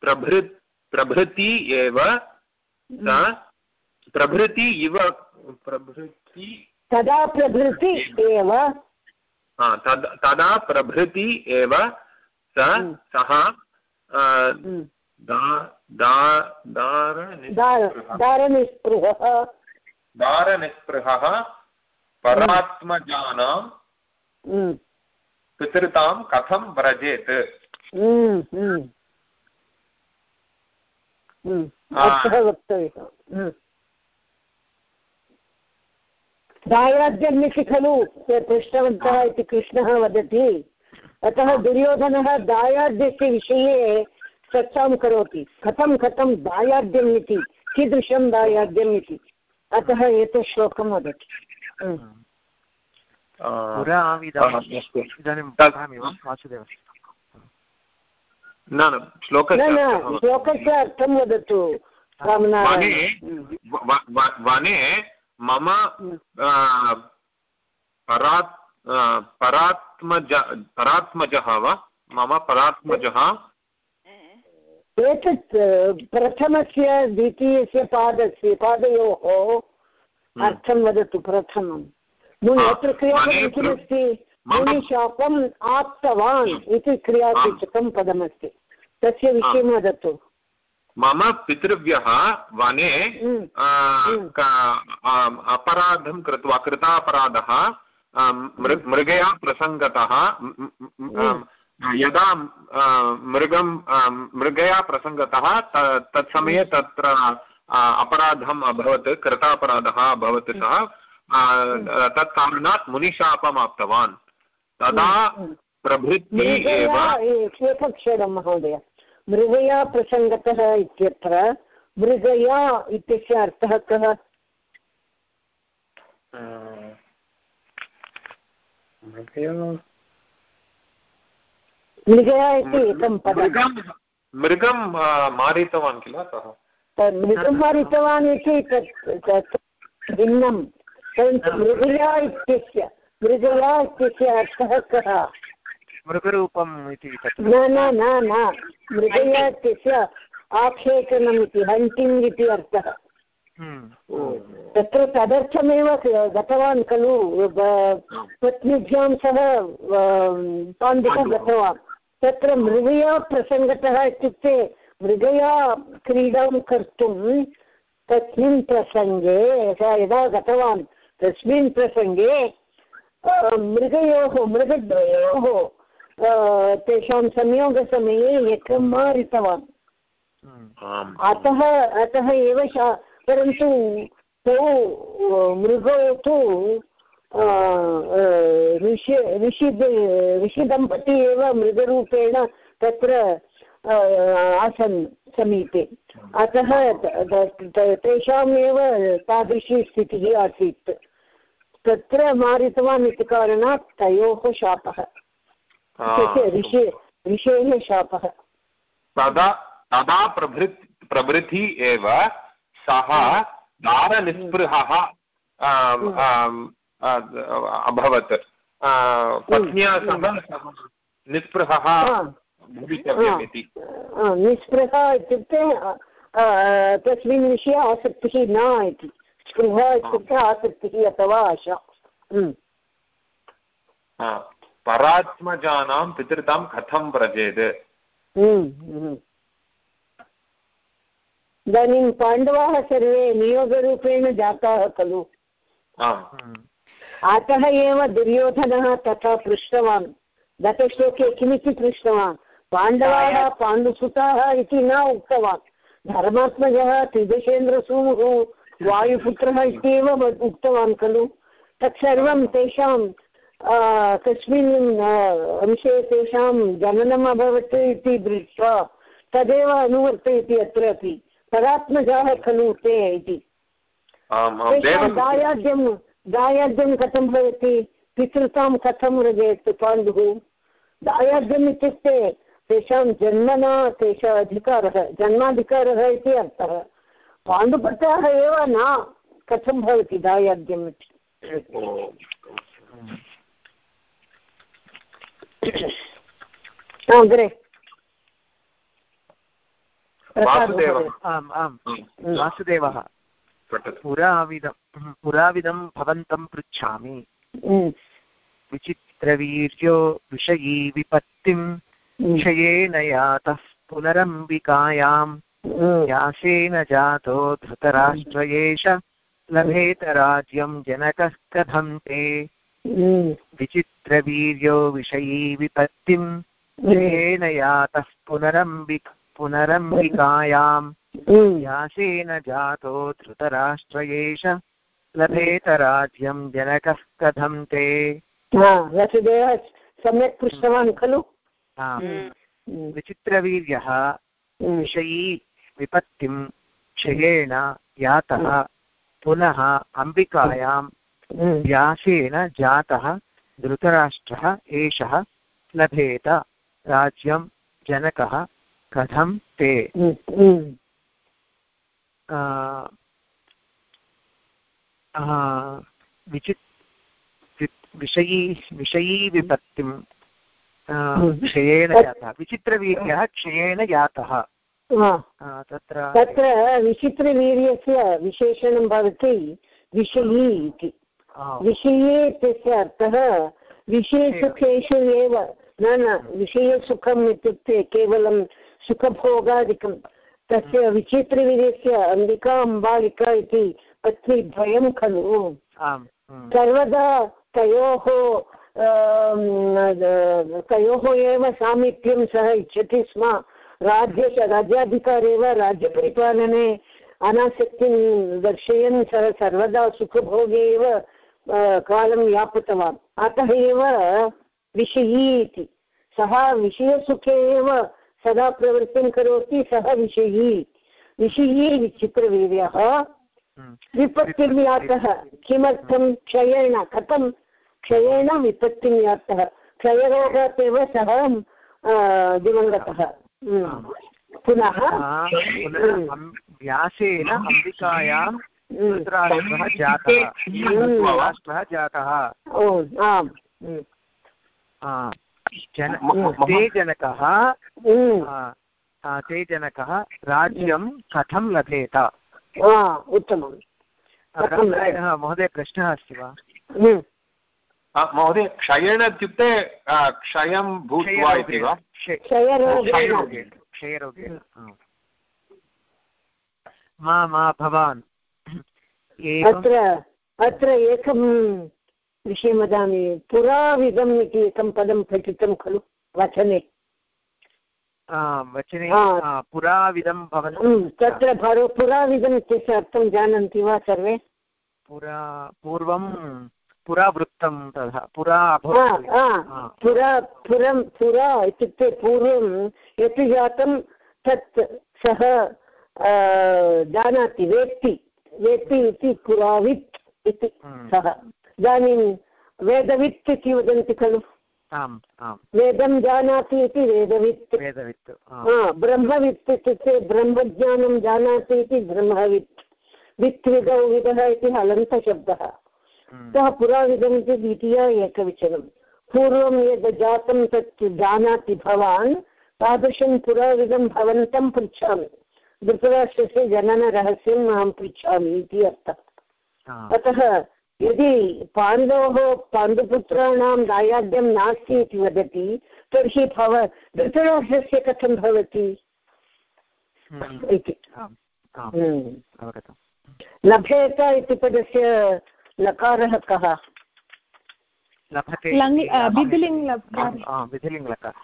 प्रभृत् प्रभृति एव प्रभृति इव प्रभृति तदा प्रभृति एव तदा प्रभृति एव स सः दारनिस्पृहः दारनिस्पृहः परात्मजानां पितृतां कथं व्रजेत्? दायाद्यम् इति खलु ते पृष्टवन्तः इति कृष्णः वदति। अतः दुर्योधनः दायाद्यस्य विषये चर्चां करोति। कथं कथं दायाद्यम् इति? कीदृशं दायाद्यम् इति? अतः एतत् श्लोकं वदति। न न श्लोकस्य अर्थं वदतु वने मम परात् परात्मज परात्मजः वा मम परात्मजः एतत् प्रथमस्य द्वितीयस्य पादस्य पादयोः हम्म। अर्थं वदतु प्रथमं। यत्र क्रियापदं किमस्ति मुनिशापम् आप्तवान् इति क्रियासूचकं पदमस्ति। तस्य विषयं वदतु। मम पितृव्यः वने हम्म। हम्म। अपराधं कृत्वा कृतापराधः मृगया प्रसङ्गतः यदा मृगं मृगया प्रसङ्गतः तत्समये तत्र अपराधम् अभवत् कृतापराधः अभवत् सः। तत् कारणात् मुनिशापम् आप्तवान्। तदा प्रभृति एव एकक्षरं महोदय। मृगया प्रसङ्गतः इत्यत्र मृगया इत्यस्य अर्थः कः? मृगया इति एकं पदं मृगं मारितवान् किल सः? मृगं मारितवान् इति तत् भिन्नं। परन्तु मृगया इत्यस्य मृगया इत्यस्य अर्थः कः? मृगरूपम् इति न न न न। मृगया इत्यस्य आक्षेपणम् इति हण्टिङ्ग् इति अर्थः। हम्म। तत्र तदर्थमेव गतवान् खलु पत्नीभ्यां सह पाण्डुः गतवान्। तत्र मृगया प्रसङ्गतः इत्युक्ते मृगया क्रीडां कर्तुं तस्मिन् प्रसङ्गे सः यदा गतवान् तस्मिन् प्रसङ्गे मृगयोः मृगद्वयोः तेषां संयोगसमये एकं मारितवान्। अतः अतः एव परन्तु तौ मृगौ तु ऋषि ऋषि ऋषिदम्पती एव मृगरूपेण तत्र आसन् समीपे। अतः तेषामेव तादृशी स्थितिः आसीत्। तत्र मारितवान् इति कारणात् तयोः शापः। ऋषे ऋषेः शापः। तदा तदा प्रभृत् प्रभृति एव सः दारनिस्पृहः अभवत्। पत्न्या सह निःस्पृहः भवितव्यमिति निःस्पृहा इत्युक्ते तस्मिन् विषये आसक्तिः न इति स्पृहा इत्युक्ते आसक्तिः अथवा आशा परात्मजानां पितृतां कथं व्रजेत् इदानीं पाण्डवाः सर्वे नियोगरूपेण जाताः खलु अतः एव दुर्योधनः तथा पृष्टवान् गतश्लोके किमिति पृष्टवान् पाण्डवाः पाण्डुसुताः इति न उक्तवान्। धर्मात्मजः त्रिदशेन्द्रसूनुः वायुपुत्रः इत्येव उक्तवान् खलु। तत्सर्वं तेषां कस्मिन् अंशे तेषां जननम् अभवत् इति दृष्ट्वा तदेव अनुवर्तयति अत्र अपि। परात्मजाः खलु ते इति। दायाद्यं दायाद्यं कथं भवति? पितृतां कथं व्रजेत् पाण्डुः? दायाद्यम् इत्युक्ते तेषां जन्मना तेषाम् अधिकारः जन्माधिकारः इति अर्थः। पाण्डुपत्राः एव न कथं भवति दायाद्यम् इति अग्रे। वासुदेवः। आम् आम्। वासुदेवः। पुराविदं पुराविदं भवन्तं पृच्छामि। हम्म, विचित्रवीर्यो विषयी विपत्तिं विषयेन यातः पुनरम्बिकायां हम्म, व्यासेन जातो धृतराष्ट्र एष लभेत राज्यं जनकः कथं ते विचित्रवीर्यो विषयी विपत्तिं विषयेन यातः पुनरम्बिक पुनरम्बिकायां हम्म, व्यासेन जातो धृतराष्ट्र एष लभेत राज्यं जनकः कथं ते सम्यक् पृष्टवान् खलु? विचित्रवीर्यः हम्म, विषयी विपत्तिं क्षयेण यातः पुनः अम्बिकायां हम्म, व्यासेन जातः धृतराष्ट्रः एषः लभेत राज्यं जनकः कथं ते? हम्म, हम्म, आ, आ, विचित् विषयी विषयी विपत्तिं हम्म. क्षयेण जातः विचित्रवीर्यः क्षयेण जातः। तत्र तत्र विचित्रवीर्यस्य विशेषणं भवति विषयी इति। विषये इत्यस्य अर्थः विषयसुखेषु एव। न न विषयसुखम् इत्युक्ते केवलं सुखभोगादिकं तस्य विचित्रवीर्यस्य अम्बिका अम्बालिका इति पत्नीद्वयं खलु। हम्म. सर्वदा तयोः तयोः एव सामीप्यं सः इच्छति स्म। राज्य राज्याधिकारे वा राज्यपरिपालने अनासक्तिं दर्शयन् सः सर्वदा सुखभोगे एव अ, कालं यापितवान्। अतः एव विषयी इति। सः विषयसुखे एव सदा प्रवृत्तिं करोति सः विषयी विषयी विचित्रवीर्यः हम्म. विपत्तिं यातः किमर्थं क्षयेण? कथं क्षयेण विपत्तिं यातः क्षयरोगात् एव सः दिवङ्गतः. पुनः व्यासेन अम्बिकायां. धृतराष्ट्रः जातः धृतराष्ट्रः जातः आम्. जन म- म- ते जनकः ते जनकः राज्यं कथं लभेत उत्तमं? हा, महोदय प्रश्नः अस्ति वा? महोदय क्षयेण इत्युक्ते क्षयं भूत्वा इति वा? हा. मा मा भवान्। अत्र अत्र एकं विषयं वदामि। पुराविदम् इति एकं पदं पठितं खलु वचने। वचने पुराविदं भवन् तत्र भरो पुराविदम् इत्यस्य अर्थं जानन्ति वा सर्वे? पुरा पूर्वं तथा पुरा अभवत् हा, हा. पुरा पुरं पुरा इत्युक्ते पूर्वं यत् जातं तत् सः जानाति वेत्ति वेत्ति इति पुरावित् इति हम्म. सः इदानीं वेदवित् इति वदन्ति खलु वेदं जानाति इति वेदवित् वेदवित् ब्रह्मवित् इत्युक्ते ब्रह्मज्ञानं जानाति इति ब्रह्मवित् वित् विधौ विधः इति हलन्तशब्दः. सः पुराविदम् इति द्वितीया एकवचनं। पूर्वं यद् जातं तत् जानाति भवान् तादृशं पुराविदं भवन्तं पृच्छामि। धृतराष्ट्रस्य जननरहस्यम् अहं पृच्छामि इति अर्थः। अतः यदि पाण्डोः पाण्डुपुत्राणां दायाद्यं नास्ति इति वदति तर्हि भव धृतराष्ट्रस्य कथं भवति? हम्म. इति। हम्म। लभेत इति पदस्य लकारः कः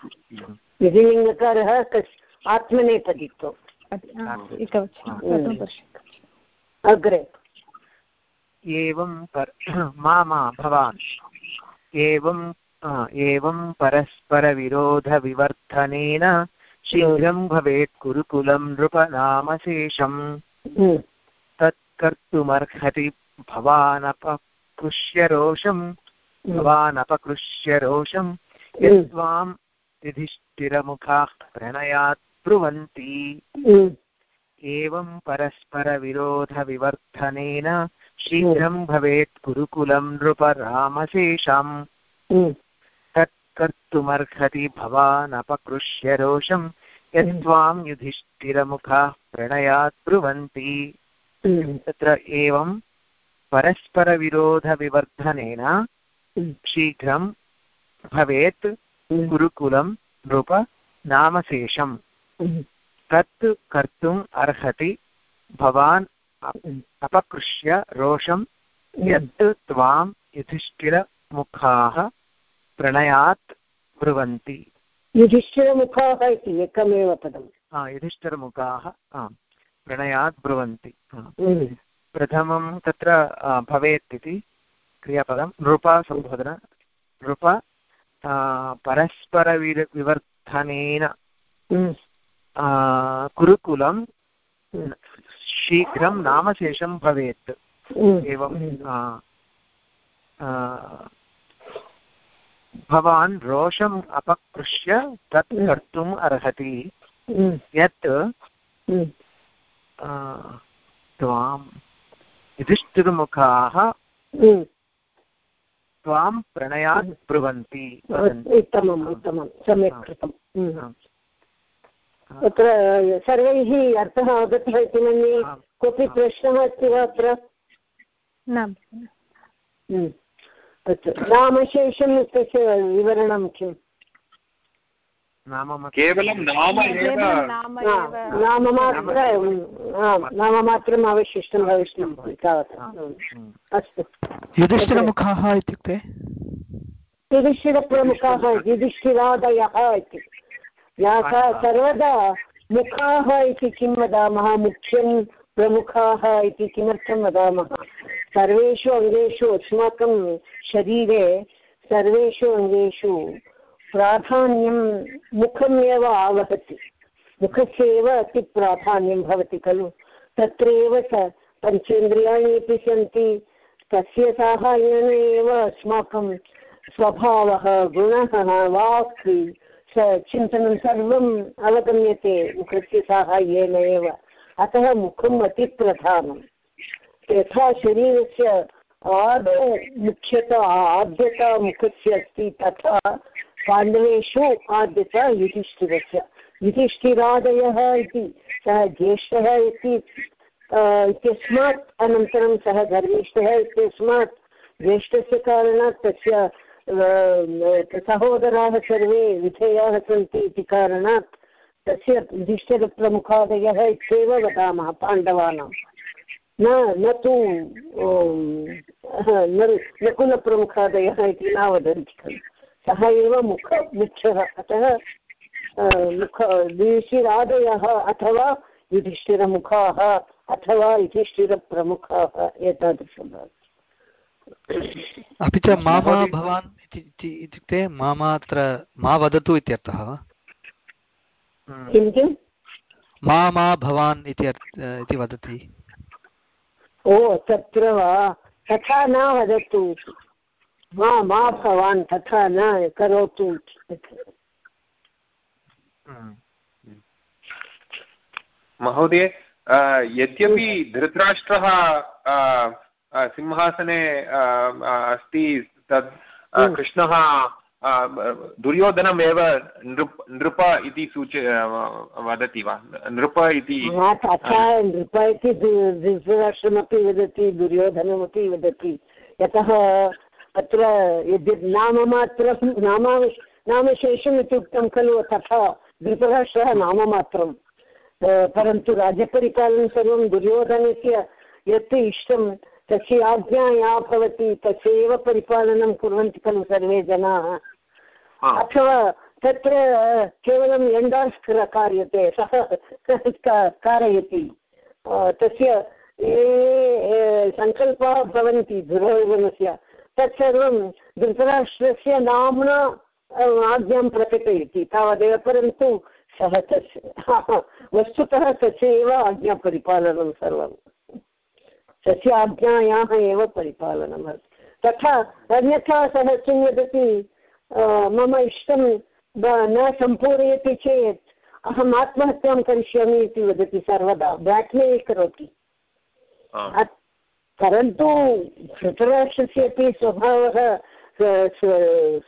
हम्म. विधिलिङ्गकारः आत्मनेपदित्वम् अग्रे। एवं मा मा भवान्। एवं एवं परस्परविरोधविवर्धनेन शीघ्रं भवेत् गुरुकुलं नृपनामशेषम्। हम्म, तत्कर्तुमर्हति भवानपकृष्य रोषम् हम्म, भवानपकृष्य रोषम् हम्म, यत्त्वां युधिष्ठिरमुखाः प्रणयात् ब्रुवन्ति। हम्म, एवं परस्परविरोधविवर्धनेन शीघ्रं भवेत् गुरुकुलं नृपरामशेषम् हम्म, तत् कर्तुमर्हति भवान् अपकृष्य रोषं यत्त्वां युधिष्ठिरमुखाः प्रणयात् ब्रुवन्ति। तत्र एवं परस्परविरोधविवर्धनेन शीघ्रं भवेत् गुरुकुलं नृप नामशेषम्। तत् कर्तुम् अर्हति भवान् अपकृष्य रोषं यत् त्वां युधिष्ठिरमुखाः प्रणयात् ब्रुवन्ति। युधिष्ठिरमुखाः इति एकमेव पदं युधिष्ठिरमुखाः आम् प्रणयात् ब्रुवन्ति। प्रथमं तत्र भवेत् इति क्रियापदं। नृपासम्बोधन नृप परस्परविर विवर्धनेन गुरुकुलं शीघ्रं नामशेषं भवेत्। एवं भवान् रोषम् अपकृष्य तत् कर्तुम् अर्हति। यत् त्वां युधिष्ठिरमुखाः त्वां प्रणयात् ब्रुवन्ति उत्तमम् उत्तमं सम्यक् कृतम् तत्र सर्वैः अर्थः अवगतः इति मन्ये कोऽपि प्रश्नः अस्ति वा अत्र? नामशेषम् इत्यस्य विवरणं किम्? केवलं नाम एव नाममात्र नाममात्रम् अवशिष्टं भविष्यति तावत्। अस्तु। युधिष्ठिरमुखाः इत्युक्ते? युधिष्ठिरप्रमुखाः युधिष्ठिरादयः इति याः सर्वदा मुखाः इति किं वदामः? मुख्यं प्रमुखाः इति किमर्थं वदामः? सर्वेषु अङ्गेषु अस्माकं शरीरे सर्वेषु अङ्गेषु प्राधान्यं मुखमेव आवहति। मुखस्य एव अतिप्राधान्यं भवति खलु। तत्रैव स पञ्चेन्द्रियाणि अपि सन्ति। तस्य साहाय्येन एव अस्माकं स्वभावः, गुणः, वाक्, स चिन्तनं सर्वम् अवगम्यते मुखस्य साहाय्येन एव। अतः मुखम् अतिप्रधानम् यथा शरीरस्य आदौ मुख्यता, आद्यता मुखस्य अस्ति, तथा पाण्डवेषु आद्यता युधिष्ठिरस्य। युधिष्ठिरादयः इति, सः ज्येष्ठः इति इत्यस्मात् अनन्तरं सः गर्विष्ठः इत्यस्मात् ज्येष्ठस्य कारणात् तस्य सहोदराः सर्वे विधेयाः सन्ति इति कारणात् तस्य युधिष्ठिरप्रमुखादयः इत्येव वदामः पाण्डवानां। न न तु नकुलप्रमुखादयः इति न वदन्ति खलु। सः एव मुख मुख्यः अतः मुख युधिष्ठिरादयः अथवा युधिष्ठिरमुखाः अथवा युधिष्ठिरप्रमुखाः एतादृशं भवति। अपि च मामा भवान् इत्युक्ते मामा अत्र मा वदतु इत्यर्थः। वा किं किं? मा मा भवान् इति वदति। ओ तत्र वा। तथा न वदतु मा मा भवान् तथा न करोतु महोदय यद्यपि धृतराष्ट्रः सिंहासने अस्ति तद् कृष्णः दुर्योधनमेव नृप नृप इति सूच वदति वा नृप इति तथा नृप इति धृतराष्ट्रमपि वदति दुर्योधनमपि वदति यतः अत्र यद्यत् नाममात्रं नामावश नामशेषम् इति उक्तं खलु तथा धृतराष्ट्रः नाममात्रं परन्तु राज्यपरिपालनं सर्वं दुर्योधनस्य यत् इष्टं तस्य आज्ञा या भवति तस्यैव परिपालनं कुर्वन्ति खलु सर्वे जनाः। अथवा तत्र केवलं एण्डार्स् कार्यते सः कारयति। तस्य ये सङ्कल्पाः भवन्ति दुर्योधनस्य तत्सर्वं धृतराष्ट्रस्य नाम्ना आज्ञां प्रकटयति। तावदेव परन्तु सः तस्य वस्तुतः तस्य एव आज्ञापरिपालनं सर्वम् तस्य आज्ञायाः एव परिपालनं तथा अन्यथा सः किं वदति मम इष्टं न सम्पूरयति चेत् अहम् आत्महत्यां करिष्यामि इति वदति सर्वदा। ब्लाक्मेल् करोति। परन्तु धृतराष्ट्रस्य अपि स्वभावः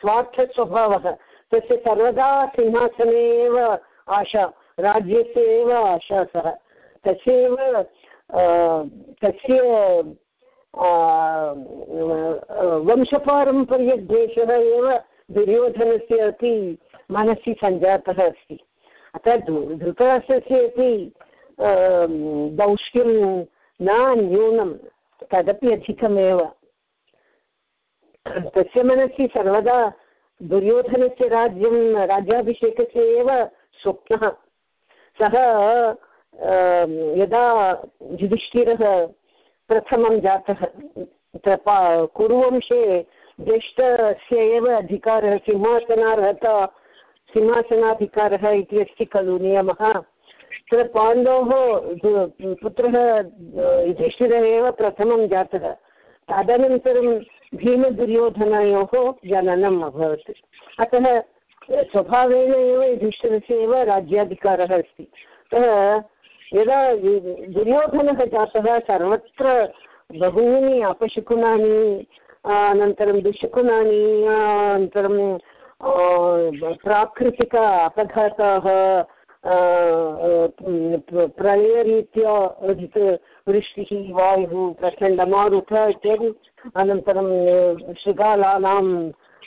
स्वार्थस्वभावः, तस्य सर्वदा सिंहासने एव आशा, राज्यस्य एव आशा सः। तस्यैव तस्य वंशपारम्पर्यद्वेषः एव दुर्योधनस्य अपि मनसि सञ्जातः अस्ति। अतः धृतराष्ट्रस्य अपि दौष्ट्यं न न्यूनं तदपि अधिकमेव। तस्य मनसि सर्वदा दुर्योधनस्य राज्यं, राज्याभिषेकस्य एव स्वप्नः। सः यदा युधिष्ठिरः प्रथमं जातः कुरुवंशे ज्येष्ठस्य एव अधिकारः, सिंहासनार्हता, सिंहासनाधिकारः इति अस्ति खलु नियमः। तत्र पाण्डोः पुत्रः युधिष्ठिरः एव प्रथमं जातः। तदनन्तरं भीमदुर्योधनयोः जननम् अभवत्। अतः स्वभावेन एव युधिष्ठिरस्य एव राज्याधिकारः अस्ति। अतः, यदा दुर्योधनः जातः, सर्वत्र बहूनि अपशकुनानि, अनन्तरं दुःशकुनानि, अनन्तरं प्राकृतिक अपघाताः प्रलयरीत्या वृष्टिः वायुः प्रचण्डमारुत इत्यादि अनन्तरं शृगालानां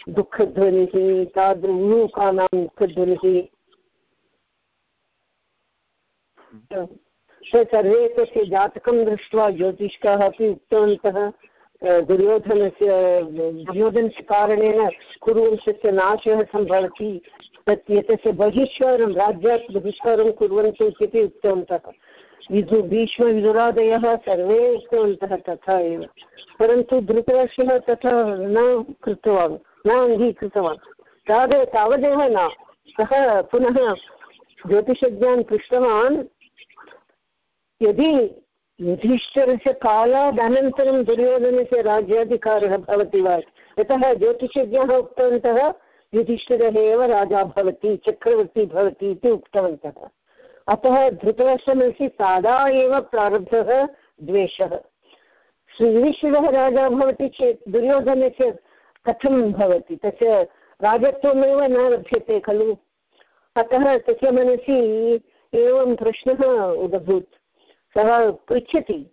दुःखध्वनिः तादृशानां दुःखध्वनिः सर्वे तस्य जातकं दृष्ट्वा ज्योतिष्काः अपि उक्तवन्तः दुर्योधनस्य दुर्योधनस्य कारणेन कुरुवंशस्य नाशः सम्भवति, तत् एतस्य बहिष्कारं राज्यात् बहिष्कारं कुर्वन्तु इत्यपि उक्तवन्तः। विदु भीष्मविदुरादयः सर्वे उक्तवन्तः तथा एव। परन्तु धृतराष्ट्रः तथा न कृतवान्, न अङ्गीकृतवान्। तावद् तावदेव न। सः पुनः ज्योतिषज्ञान् पृष्टवान्। यदि युधिष्ठिरस्य कालात् अनन्तरं दुर्योधनस्य राज्याधिकारः भवति वा? यतः ज्योतिषज्ञाः उक्तवन्तः, युधिष्ठिरः एव राजा भवति, चक्रवर्ती भवति इति उक्तवन्तः। अतः धृतराष्ट्रमनसि तदा एव प्रारब्धः द्वेषः। युधिष्ठिरः राजा भवति चेत् दुर्योधनस्य कथं भवति? तस्य राजत्वमेव न लभ्यते खलु? अतः तस्य मनसि एवं प्रश्नः उदभूत्। सः पृच्छति।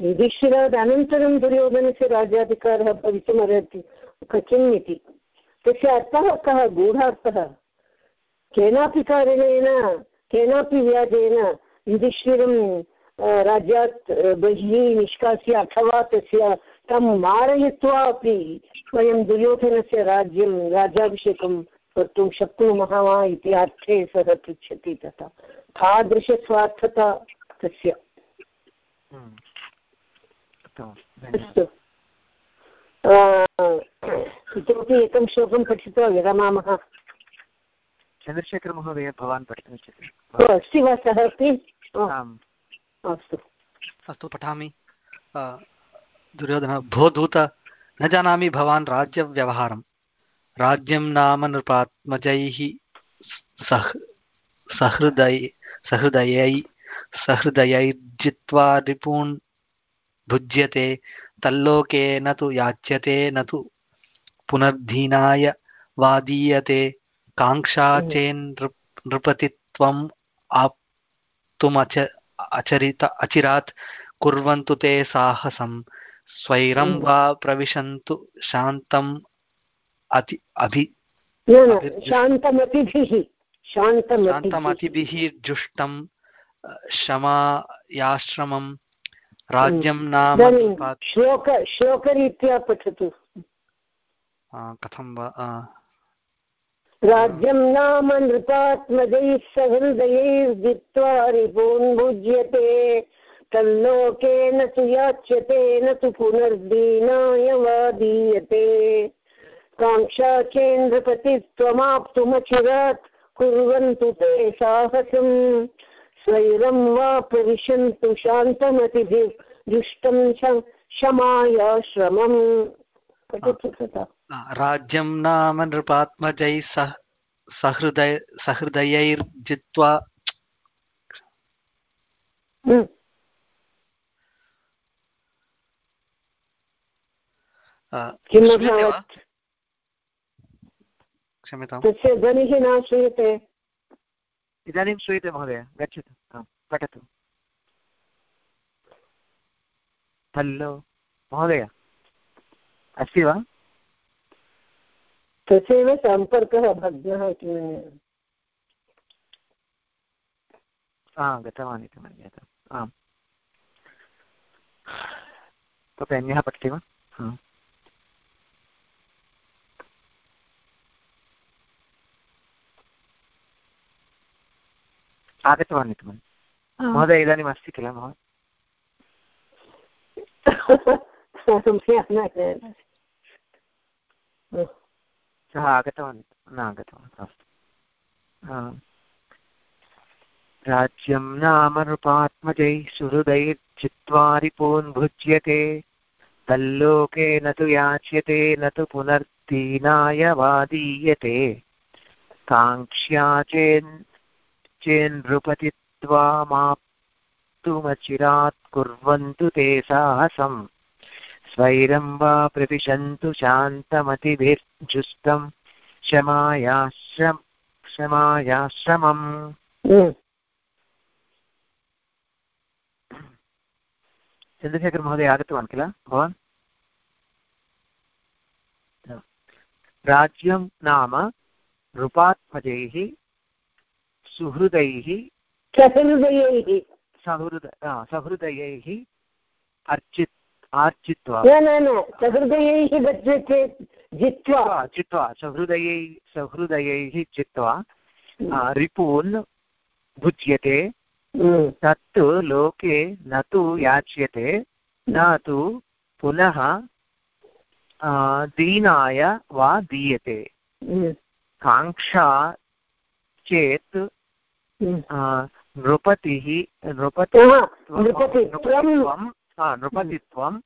युधिष्ठिरात् अनन्तरं दुर्योधनस्य राज्याधिकारः भवितुमर्हति किम् इति। तस्य अर्थः कः? गूढार्थः। केनापि कारणेन, केनापि व्याजेन युधिष्ठिरं राज्यात् बहिः निष्कास्य अथवा तस्य तं मारयित्वा अपि वयं दुर्योधनस्य राज्यं, राज्याभिषेकं कर्तुं शक्नुमः वा इति अर्थे सः पृच्छति तथा। तादृशस्वार्थता तस्य। इतोपि एकं श्लोकं पठित्वा विरमामः। चन्द्रशेखरमहोदय भवान् पठितुमिच्छति। अस्ति वा सः अपि? आम्। अस्तु। अस्तु पठामि। दुर्योधन भो दूत न जानामि भवान् राज्यव्यवहारं। राज्यं नाम नृपात्मजैः सह सहृदय सहृदयै सहृदयैर्जित्वा रिपून् भुज्यते तल्लोके न तु याच्यते न तु पुनर्धीनाय वादीयते काङ्क्षा नृपतित्वम् आप्तुमच अचरित अचिरात् कुर्वन्तु ते साहसं स्वैरं वा प्रविशन्तु शान्तम् अति अभि शान्तमतिभिः शान्तमतिभिः। जुष्टं शमायाश्रमं राज्यं नाम श्लोक श्लोकरीत्या पठतु। कथं वा राज्यं नाम नृपात्मजैः सहृदयैर्जित्वा रिपून्भुज्यते तल्लोके न तु याच्यते न तु पुनर्दीनाय वादीयते। काङ्क्षा चेन्द्रपतित्वमाप्तुमचिरात् कुर्वन्तु ते साहसम्। स्वैरं वा प्रविशन्तु शान्तमतिभिः जुष्टं क्षमायाश्रमम् राज्यं नाम नृपात्मजैः सह सहृदय सहृदयैर्जित्वा किम् अभवत् क्षम्यताम्। तस्य ध्वनिः न श्रूयते इदानीं श्रूयते महोदय गच्छतु पठतु। हलो महोदय अस्ति वा? तस्यैव सम्पर्कः भग्नः गतवान् इति मन्ये आम्। कोऽपि अन्यः पठति वा? आगतवान् इति मन्ये महोदय इदानीम् अस्ति किल महोदय सः आगतवान् न आगतवान् अस्तु। राज्यं नाम नृपात्मजैः सुहृदैर्चित्वारिपून् भुज्यते। तल्लोके न तु याच्यते न तु पुनर्दीनाय वादीयते। काङ्क्ष्या चेन् चेन्नृपतित्वामाप्तुमचिरात् कुर्वन्तु ते साहसम् स्वैरं वा प्रविशन्तु शान्तमतिभिर्जुष्टं क्षमायाश्रम चन्द्रशेखरमहोदय आगतवान् किल? भवान्? राज्यं नाम नृपात्मजैः सुहृदैः सहृदयैः। सहृद सहृदयैः अर्चित् आर्चित्वा। न न न सहृदयैः गच्छति जित्वा। चित्वा सहृदयै सहृदयैः चित्वा रिपून् भुज्यते। तत्तु लोके न तु याच्यते न तु पुनः दीनाय वा दीयते। काङ्क्षा चेत् नृपतिः नृपतित्वं नृपतित्वम्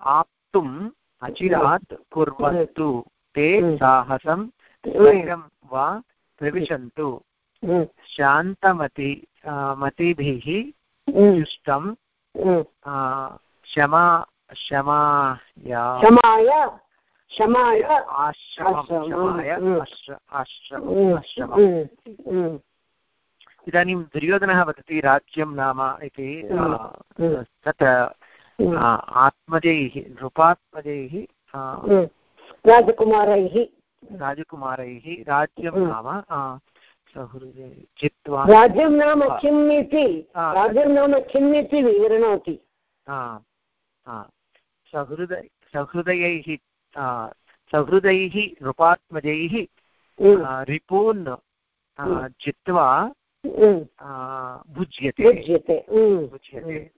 आप्तुम् अचिरात् कुर्वन्तु ते साहसं स्वैरं वा प्रविशन्तु शान्तमति मतिभिः जुष्टं क्षमा क्षमाया क्षमाय क्षमाय आश्रमं आश्रमम् इदानीं दुर्योधनः वदति राज्यं नाम इति तत्र आत्मजैः नृपात्मजैः राजकुमारैः। राजकुमारैः राज्यं नाम चित्वा राज्यं नाम किम् इति राज्यं नाम किम् इति विवृणोति। सहृद सहृदयैः सहृदैः नृपात्मजैः रिपून् चित्वा भुज्यते। भुज्यते भुज्यते।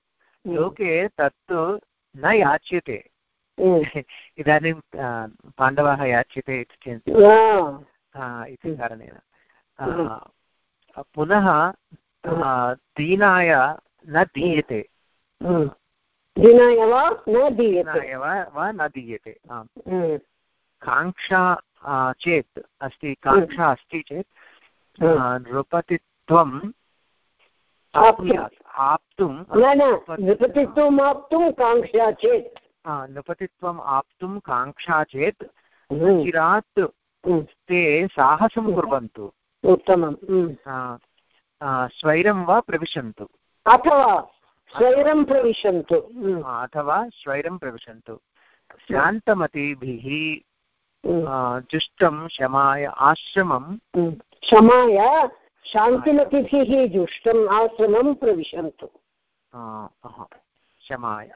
लोके तत्तु न याच्यते। इदानीं पाण्डवाः याच्यते इति चिन्त्य। इति कारणेन। पुनः दीनाय न दीयते। दीनाय वा न दीयते। वा न दीयते। काङ्क्षा चेत् अस्ति काङ्क्षा अस्ति चेत् नृपतित्वम् आप्तुं न न नृपतित्वम् आप्तुं काङ्क्षा चेत्। नृपतित्वम् आप्तुं काङ्क्षा चेत् चिरात् ते साहसं कुर्वन्तु। उत्तमं स्वैरं वा प्रविशन्तु? अथवा स्वैरं प्रविशन्तु। अथवा स्वैरं प्रविशन्तु। शान्तमतिभिः जुष्टं क्षमाय आश्रमं क्षमाय शान्तिमतिभिः जुष्टम् आश्रमं प्रविशन्तु। क्षमाय।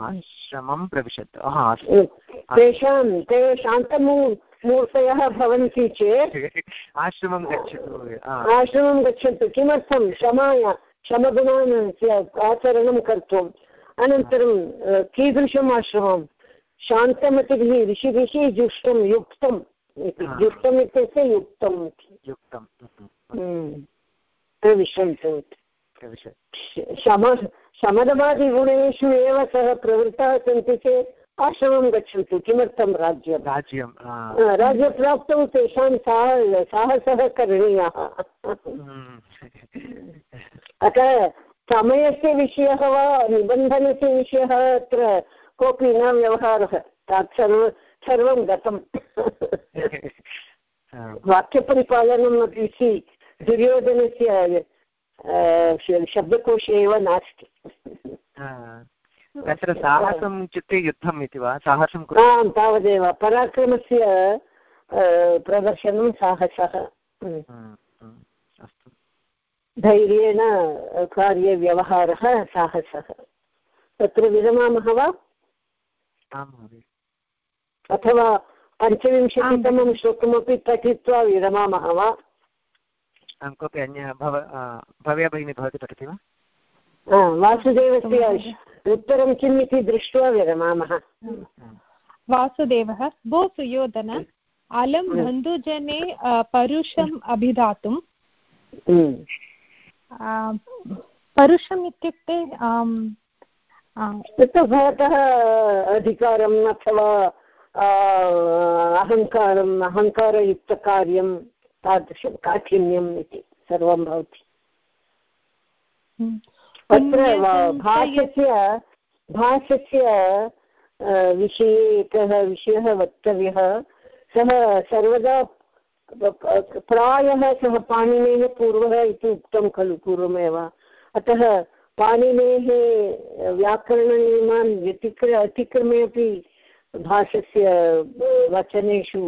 आश्रमं प्रविशन्तु। तेषां ते शान्तमू मूर्तयः भवन्ति चेत् आश्रमं गच्छतु। आश्रमं गच्छन्तु। किमर्थं? क्षमाय। क्षमगुणान् आचरणं कर्तुम्। अनन्तरं कीदृशम् आश्रमं? शान्तमतिभिः ऋषिभिः जुष्टं युक्तं युक्तम् इत्युक्ते युक्तम् युक्तं प्रविशन्तु शम शमदमादिगुणेषु एव सः प्रवृत्ताः सन्ति चेत् आश्रमं गच्छन्तु किमर्थं राज्यं? राज्यं राज्यप्राप्तौ तेषां साह साहसः करणीयः। अतः समयस्य विषयः वा निबन्धनस्य विषयः अत्र कोऽपि न व्यवहारः। तत् सर्व सर्वं गतम्। वाक्यपरिपालनम् अपि दुर्योधनस्य शब्दकोशे एव नास्ति। तत्र साहसम् इत्युक्ते युद्धम् इति वा? साहसं आम् तावदेव। पराक्रमस्य प्रदर्शनं साहसः। अस्तु। धैर्येण कार्यव्यवहारः साहसः। तत्र विरमामः वा? अथवा पञ्चविंशतितमं श्लोकमपि पठित्वा विरमामः वा? कोऽपि अन्यः भव भव्या भगिनी भवती पठति वा? वासुदेवस्य उत्तरं किम् इति दृष्ट्वा विरमामः। वासुदेवः भो सुयोधन अलं बन्धुजने परुषम् अभिधातुं परुषम् इत्युक्ते भवतः अधिकारम् अथवा अहङ्कारम् अहङ्कारयुक्तकार्यं तादृशं काठिन्यम् इति सर्वं भवति। अत्र भाषस्य भाषस्य विषये एकः विषयः वक्तव्यः। सः सर्वदा प्रायः सः पाणिनेः पूर्वः इति उक्तं खलु पूर्वमेव। अतः पाणिनेः व्याकरणनियमान् व्यतिक्र अतिक्रमे अपि भाषस्य वचनेषु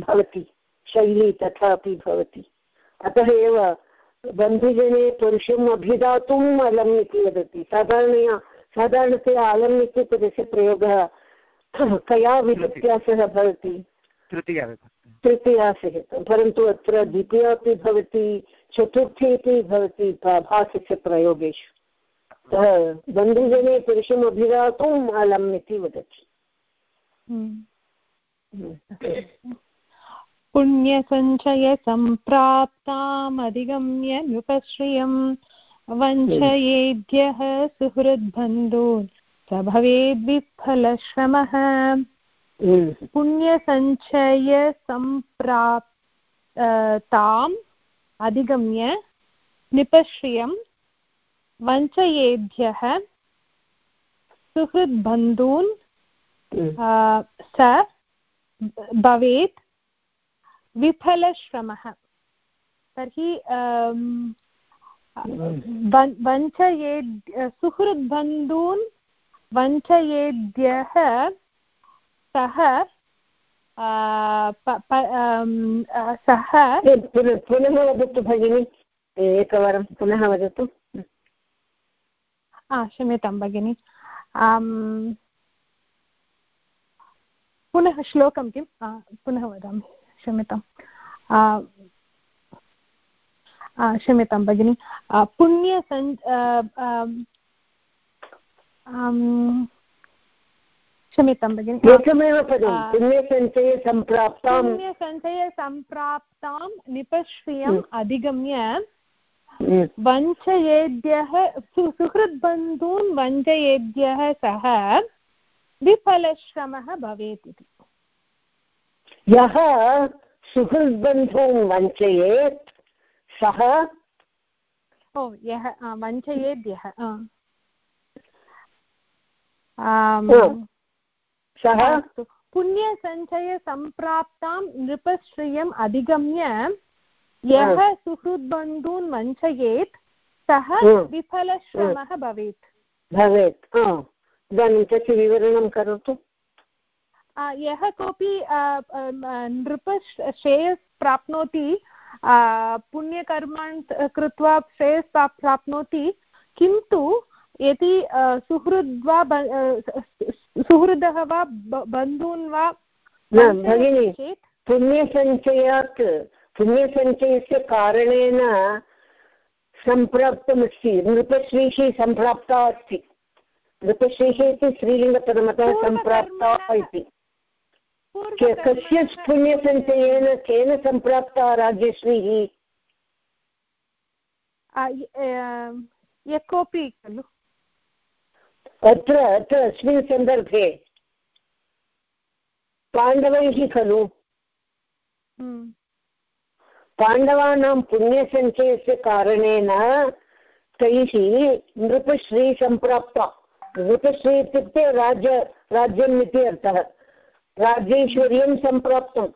भवति। शैली तथापि भवति। अतः एव बन्धुजने पुरुषम् अभिधातुम् अलम् इति वदति। साधारणया साधारणतया अलम् इत्युक्ते तस्य प्रयोगः कया विभक्त्या सह भवति? तृतीया तृतीया सहितं। परन्तु अत्र द्वितीया अपि भवति चतुर्थी अपि भवति भाषस्य प्रयोगेषु। सः बन्धुजने पुरुषम् अभिधातुम् अलम् इति वदति। पुण्यसञ्चयसम्प्राप्तामधिगम्य नृपश्रियम्। वञ्चयेद्यः सुहृद्बन्धून् स भवेद्विफलश्रमः पुण्यसञ्चयसम्प्राप् ताम् अधिगम्य निपश्रियं वञ्चयेभ्यः सुहृद्बन्धून् स भवेत् विफलश्रमः। तर्हि वञ्चयेद् सुहृद्बन्धून् वञ्चयेद्यः सः सः पुनः वदतु भगिनि एकवारं पुनः वदतु। क्षम्यतां भगिनि। पुनः श्लोकं किं पुनः वदामि। क्षम्यतां क्षम्यतां भगिनि। पुण्यसञ् क्षम्यतां भगिनि। एकमेव पदं पुण्यसञ्चये सम्प्राप्तां पुण्यसञ्चये सम्प्राप्तां निपश्रियम् अधिगम्य वञ्चयेद्यः सुहृद्बन्धून् वञ्चयेद्यः सः विफलश्रमः भवेत् इति। यः सुहृद्बन्धून् वञ्चयेत् सः ओ यः वञ्चयेद् यः सः पुण्यसञ्चयसम्प्राप्तां नृपश्रियम् अधिगम्य यः सुहृद्बन्धून् वञ्चयेत् सः विफलश्रमः भवेत्। भवेत् इदानीं तस्य विवरणं करोतु। यः कोऽपि नृप श्रेयस् प्राप्नोति पुण्यकर्मान् कृत्वा श्रेयस् प्राप्नोति किन्तु यदि सुहृद् वा सुहृदः वा बन्धून् वा भगिनि पुण्यसञ्चयात् पुण्यसञ्चयस्य कारणेन सम्प्राप्तमस्ति नृपश्रीः सम्प्राप्ता अस्ति। नृपश्रीः इति स्त्रीलिङ्गपदमतः सम्प्राप्ता इति। कस्य पुण्यसञ्चयेन केन सम्प्राप्ता राज्यश्रीः यः कोऽपि खलु? अत्र अत्र अस्मिन् सन्दर्भे पाण्डवैः खलु। पाण्डवानां पुण्यसञ्चयस्य कारणेन तैः नृपश्री सम्प्राप्ता नृपश्री इत्युक्ते राज्य राज्यम् इति अर्थः। राज्यैश्वर्यं सम्प्राप्तम्।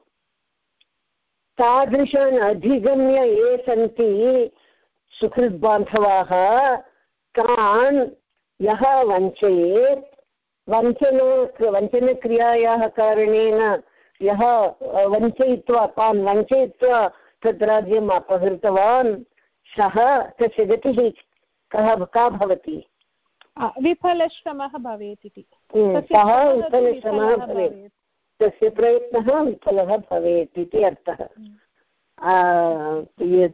तादृशान् अधिगम्य ये सन्ति सुहृद्बान्धवाः तान् यः वञ्चयेत् वञ्चन वञ्चनक्रियायाः कारणेन यः वञ्चयित्वा तान् वञ्चयित्वा तद् राज्यम् अपहृतवान् सः तस्य गतिः कः का भवति? विफलश्रमः भवेत् इति। सः विफलश्रमः भवेत्। तस्य प्रयत्नः विफलः भवेत् इति अर्थः।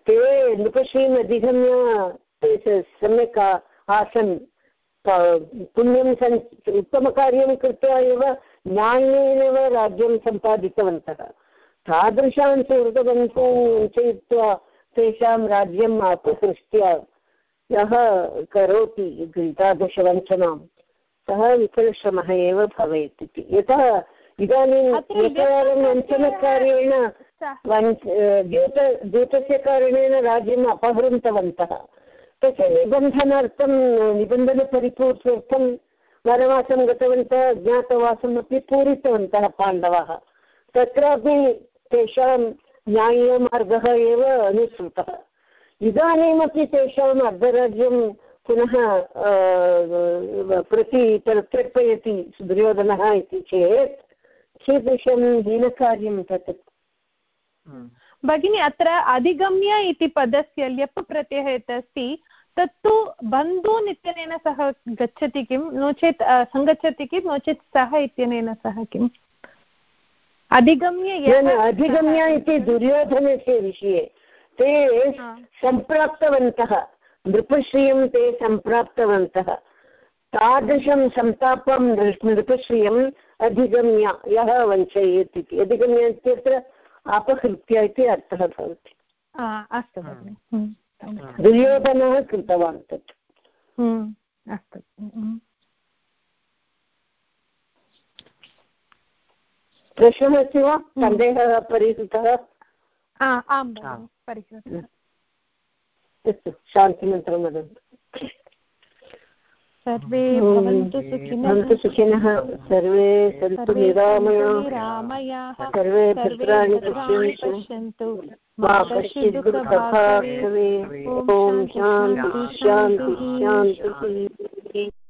ते नृपश्रीम् अधिगम्य सम्यक् आसन्। पुण्यं सन्, उत्तमकार्यं कृत्वा एव न्यायेनैव राज्यं सम्पादितवन्तः। तादृशान् सुहृदवंशान् चयित्वा तेषां राज्यम् अपसृष्ट्य यः करोति तादृशवञ्चनां सः विफलश्रमः एव भवेत् इति। यतः इदानीम् एकवारं वञ्चनकार्येण दूत दूतस्य कारणेन राज्यम् अपहृतवन्तः। तस्य निबन्धनार्थं निबन्धनपरिपूर्त्यर्थं वनवासं गतवन्तः ज्ञातवासम् अपि पूरितवन्तः पाण्डवाः। तत्रापि तेषां न्यायीयमार्गः एव अनुसृतः। इदानीमपि तेषाम् अर्धराज्यं पुनः प्रति प्रत्यर्पयति दुर्योधनः इति चेत् कीदृशं हीनकार्यं तत्? भगिनी अत्र अधिगम्य इति पदस्य ल्यप् प्रत्ययः यत् अस्ति तत्तु बन्धून् इत्यनेन सह गच्छति किं? नो चेत् सङ्गच्छति किं? नो चेत् सः इत्यनेन सह किम् अधिगम्य अधिगम्य इति दुर्योधनस्य विषये। ते सम्प्राप्तवन्तः। नृपश्रियं ते सम्प्राप्तवन्तः। तादृशं सन्तापं नृपश्रियम् अधिगम्य यः वञ्चयेत् इति। अधिगम्य इत्यत्र अपहृत्य इति अर्थः भवति। अस्तु हम्म, दुर्योधनः कृतवान् तत्। हम्म, अस्तु। हम्म, प्रश्नः अस्ति वा सन्देहः परिहृतः? आम् परिहृतः। अस्तु शान्तिमन्त्रं वदन्तु। सर्वे भवन्तु सुखिनः। सर्वे सन्तु निरामयाः। सर्वे पुत्राणि पश्यन्तु। मा कश्चित् दुःखभाग् ॐ शान्ति। शान्ति। शान्तिः।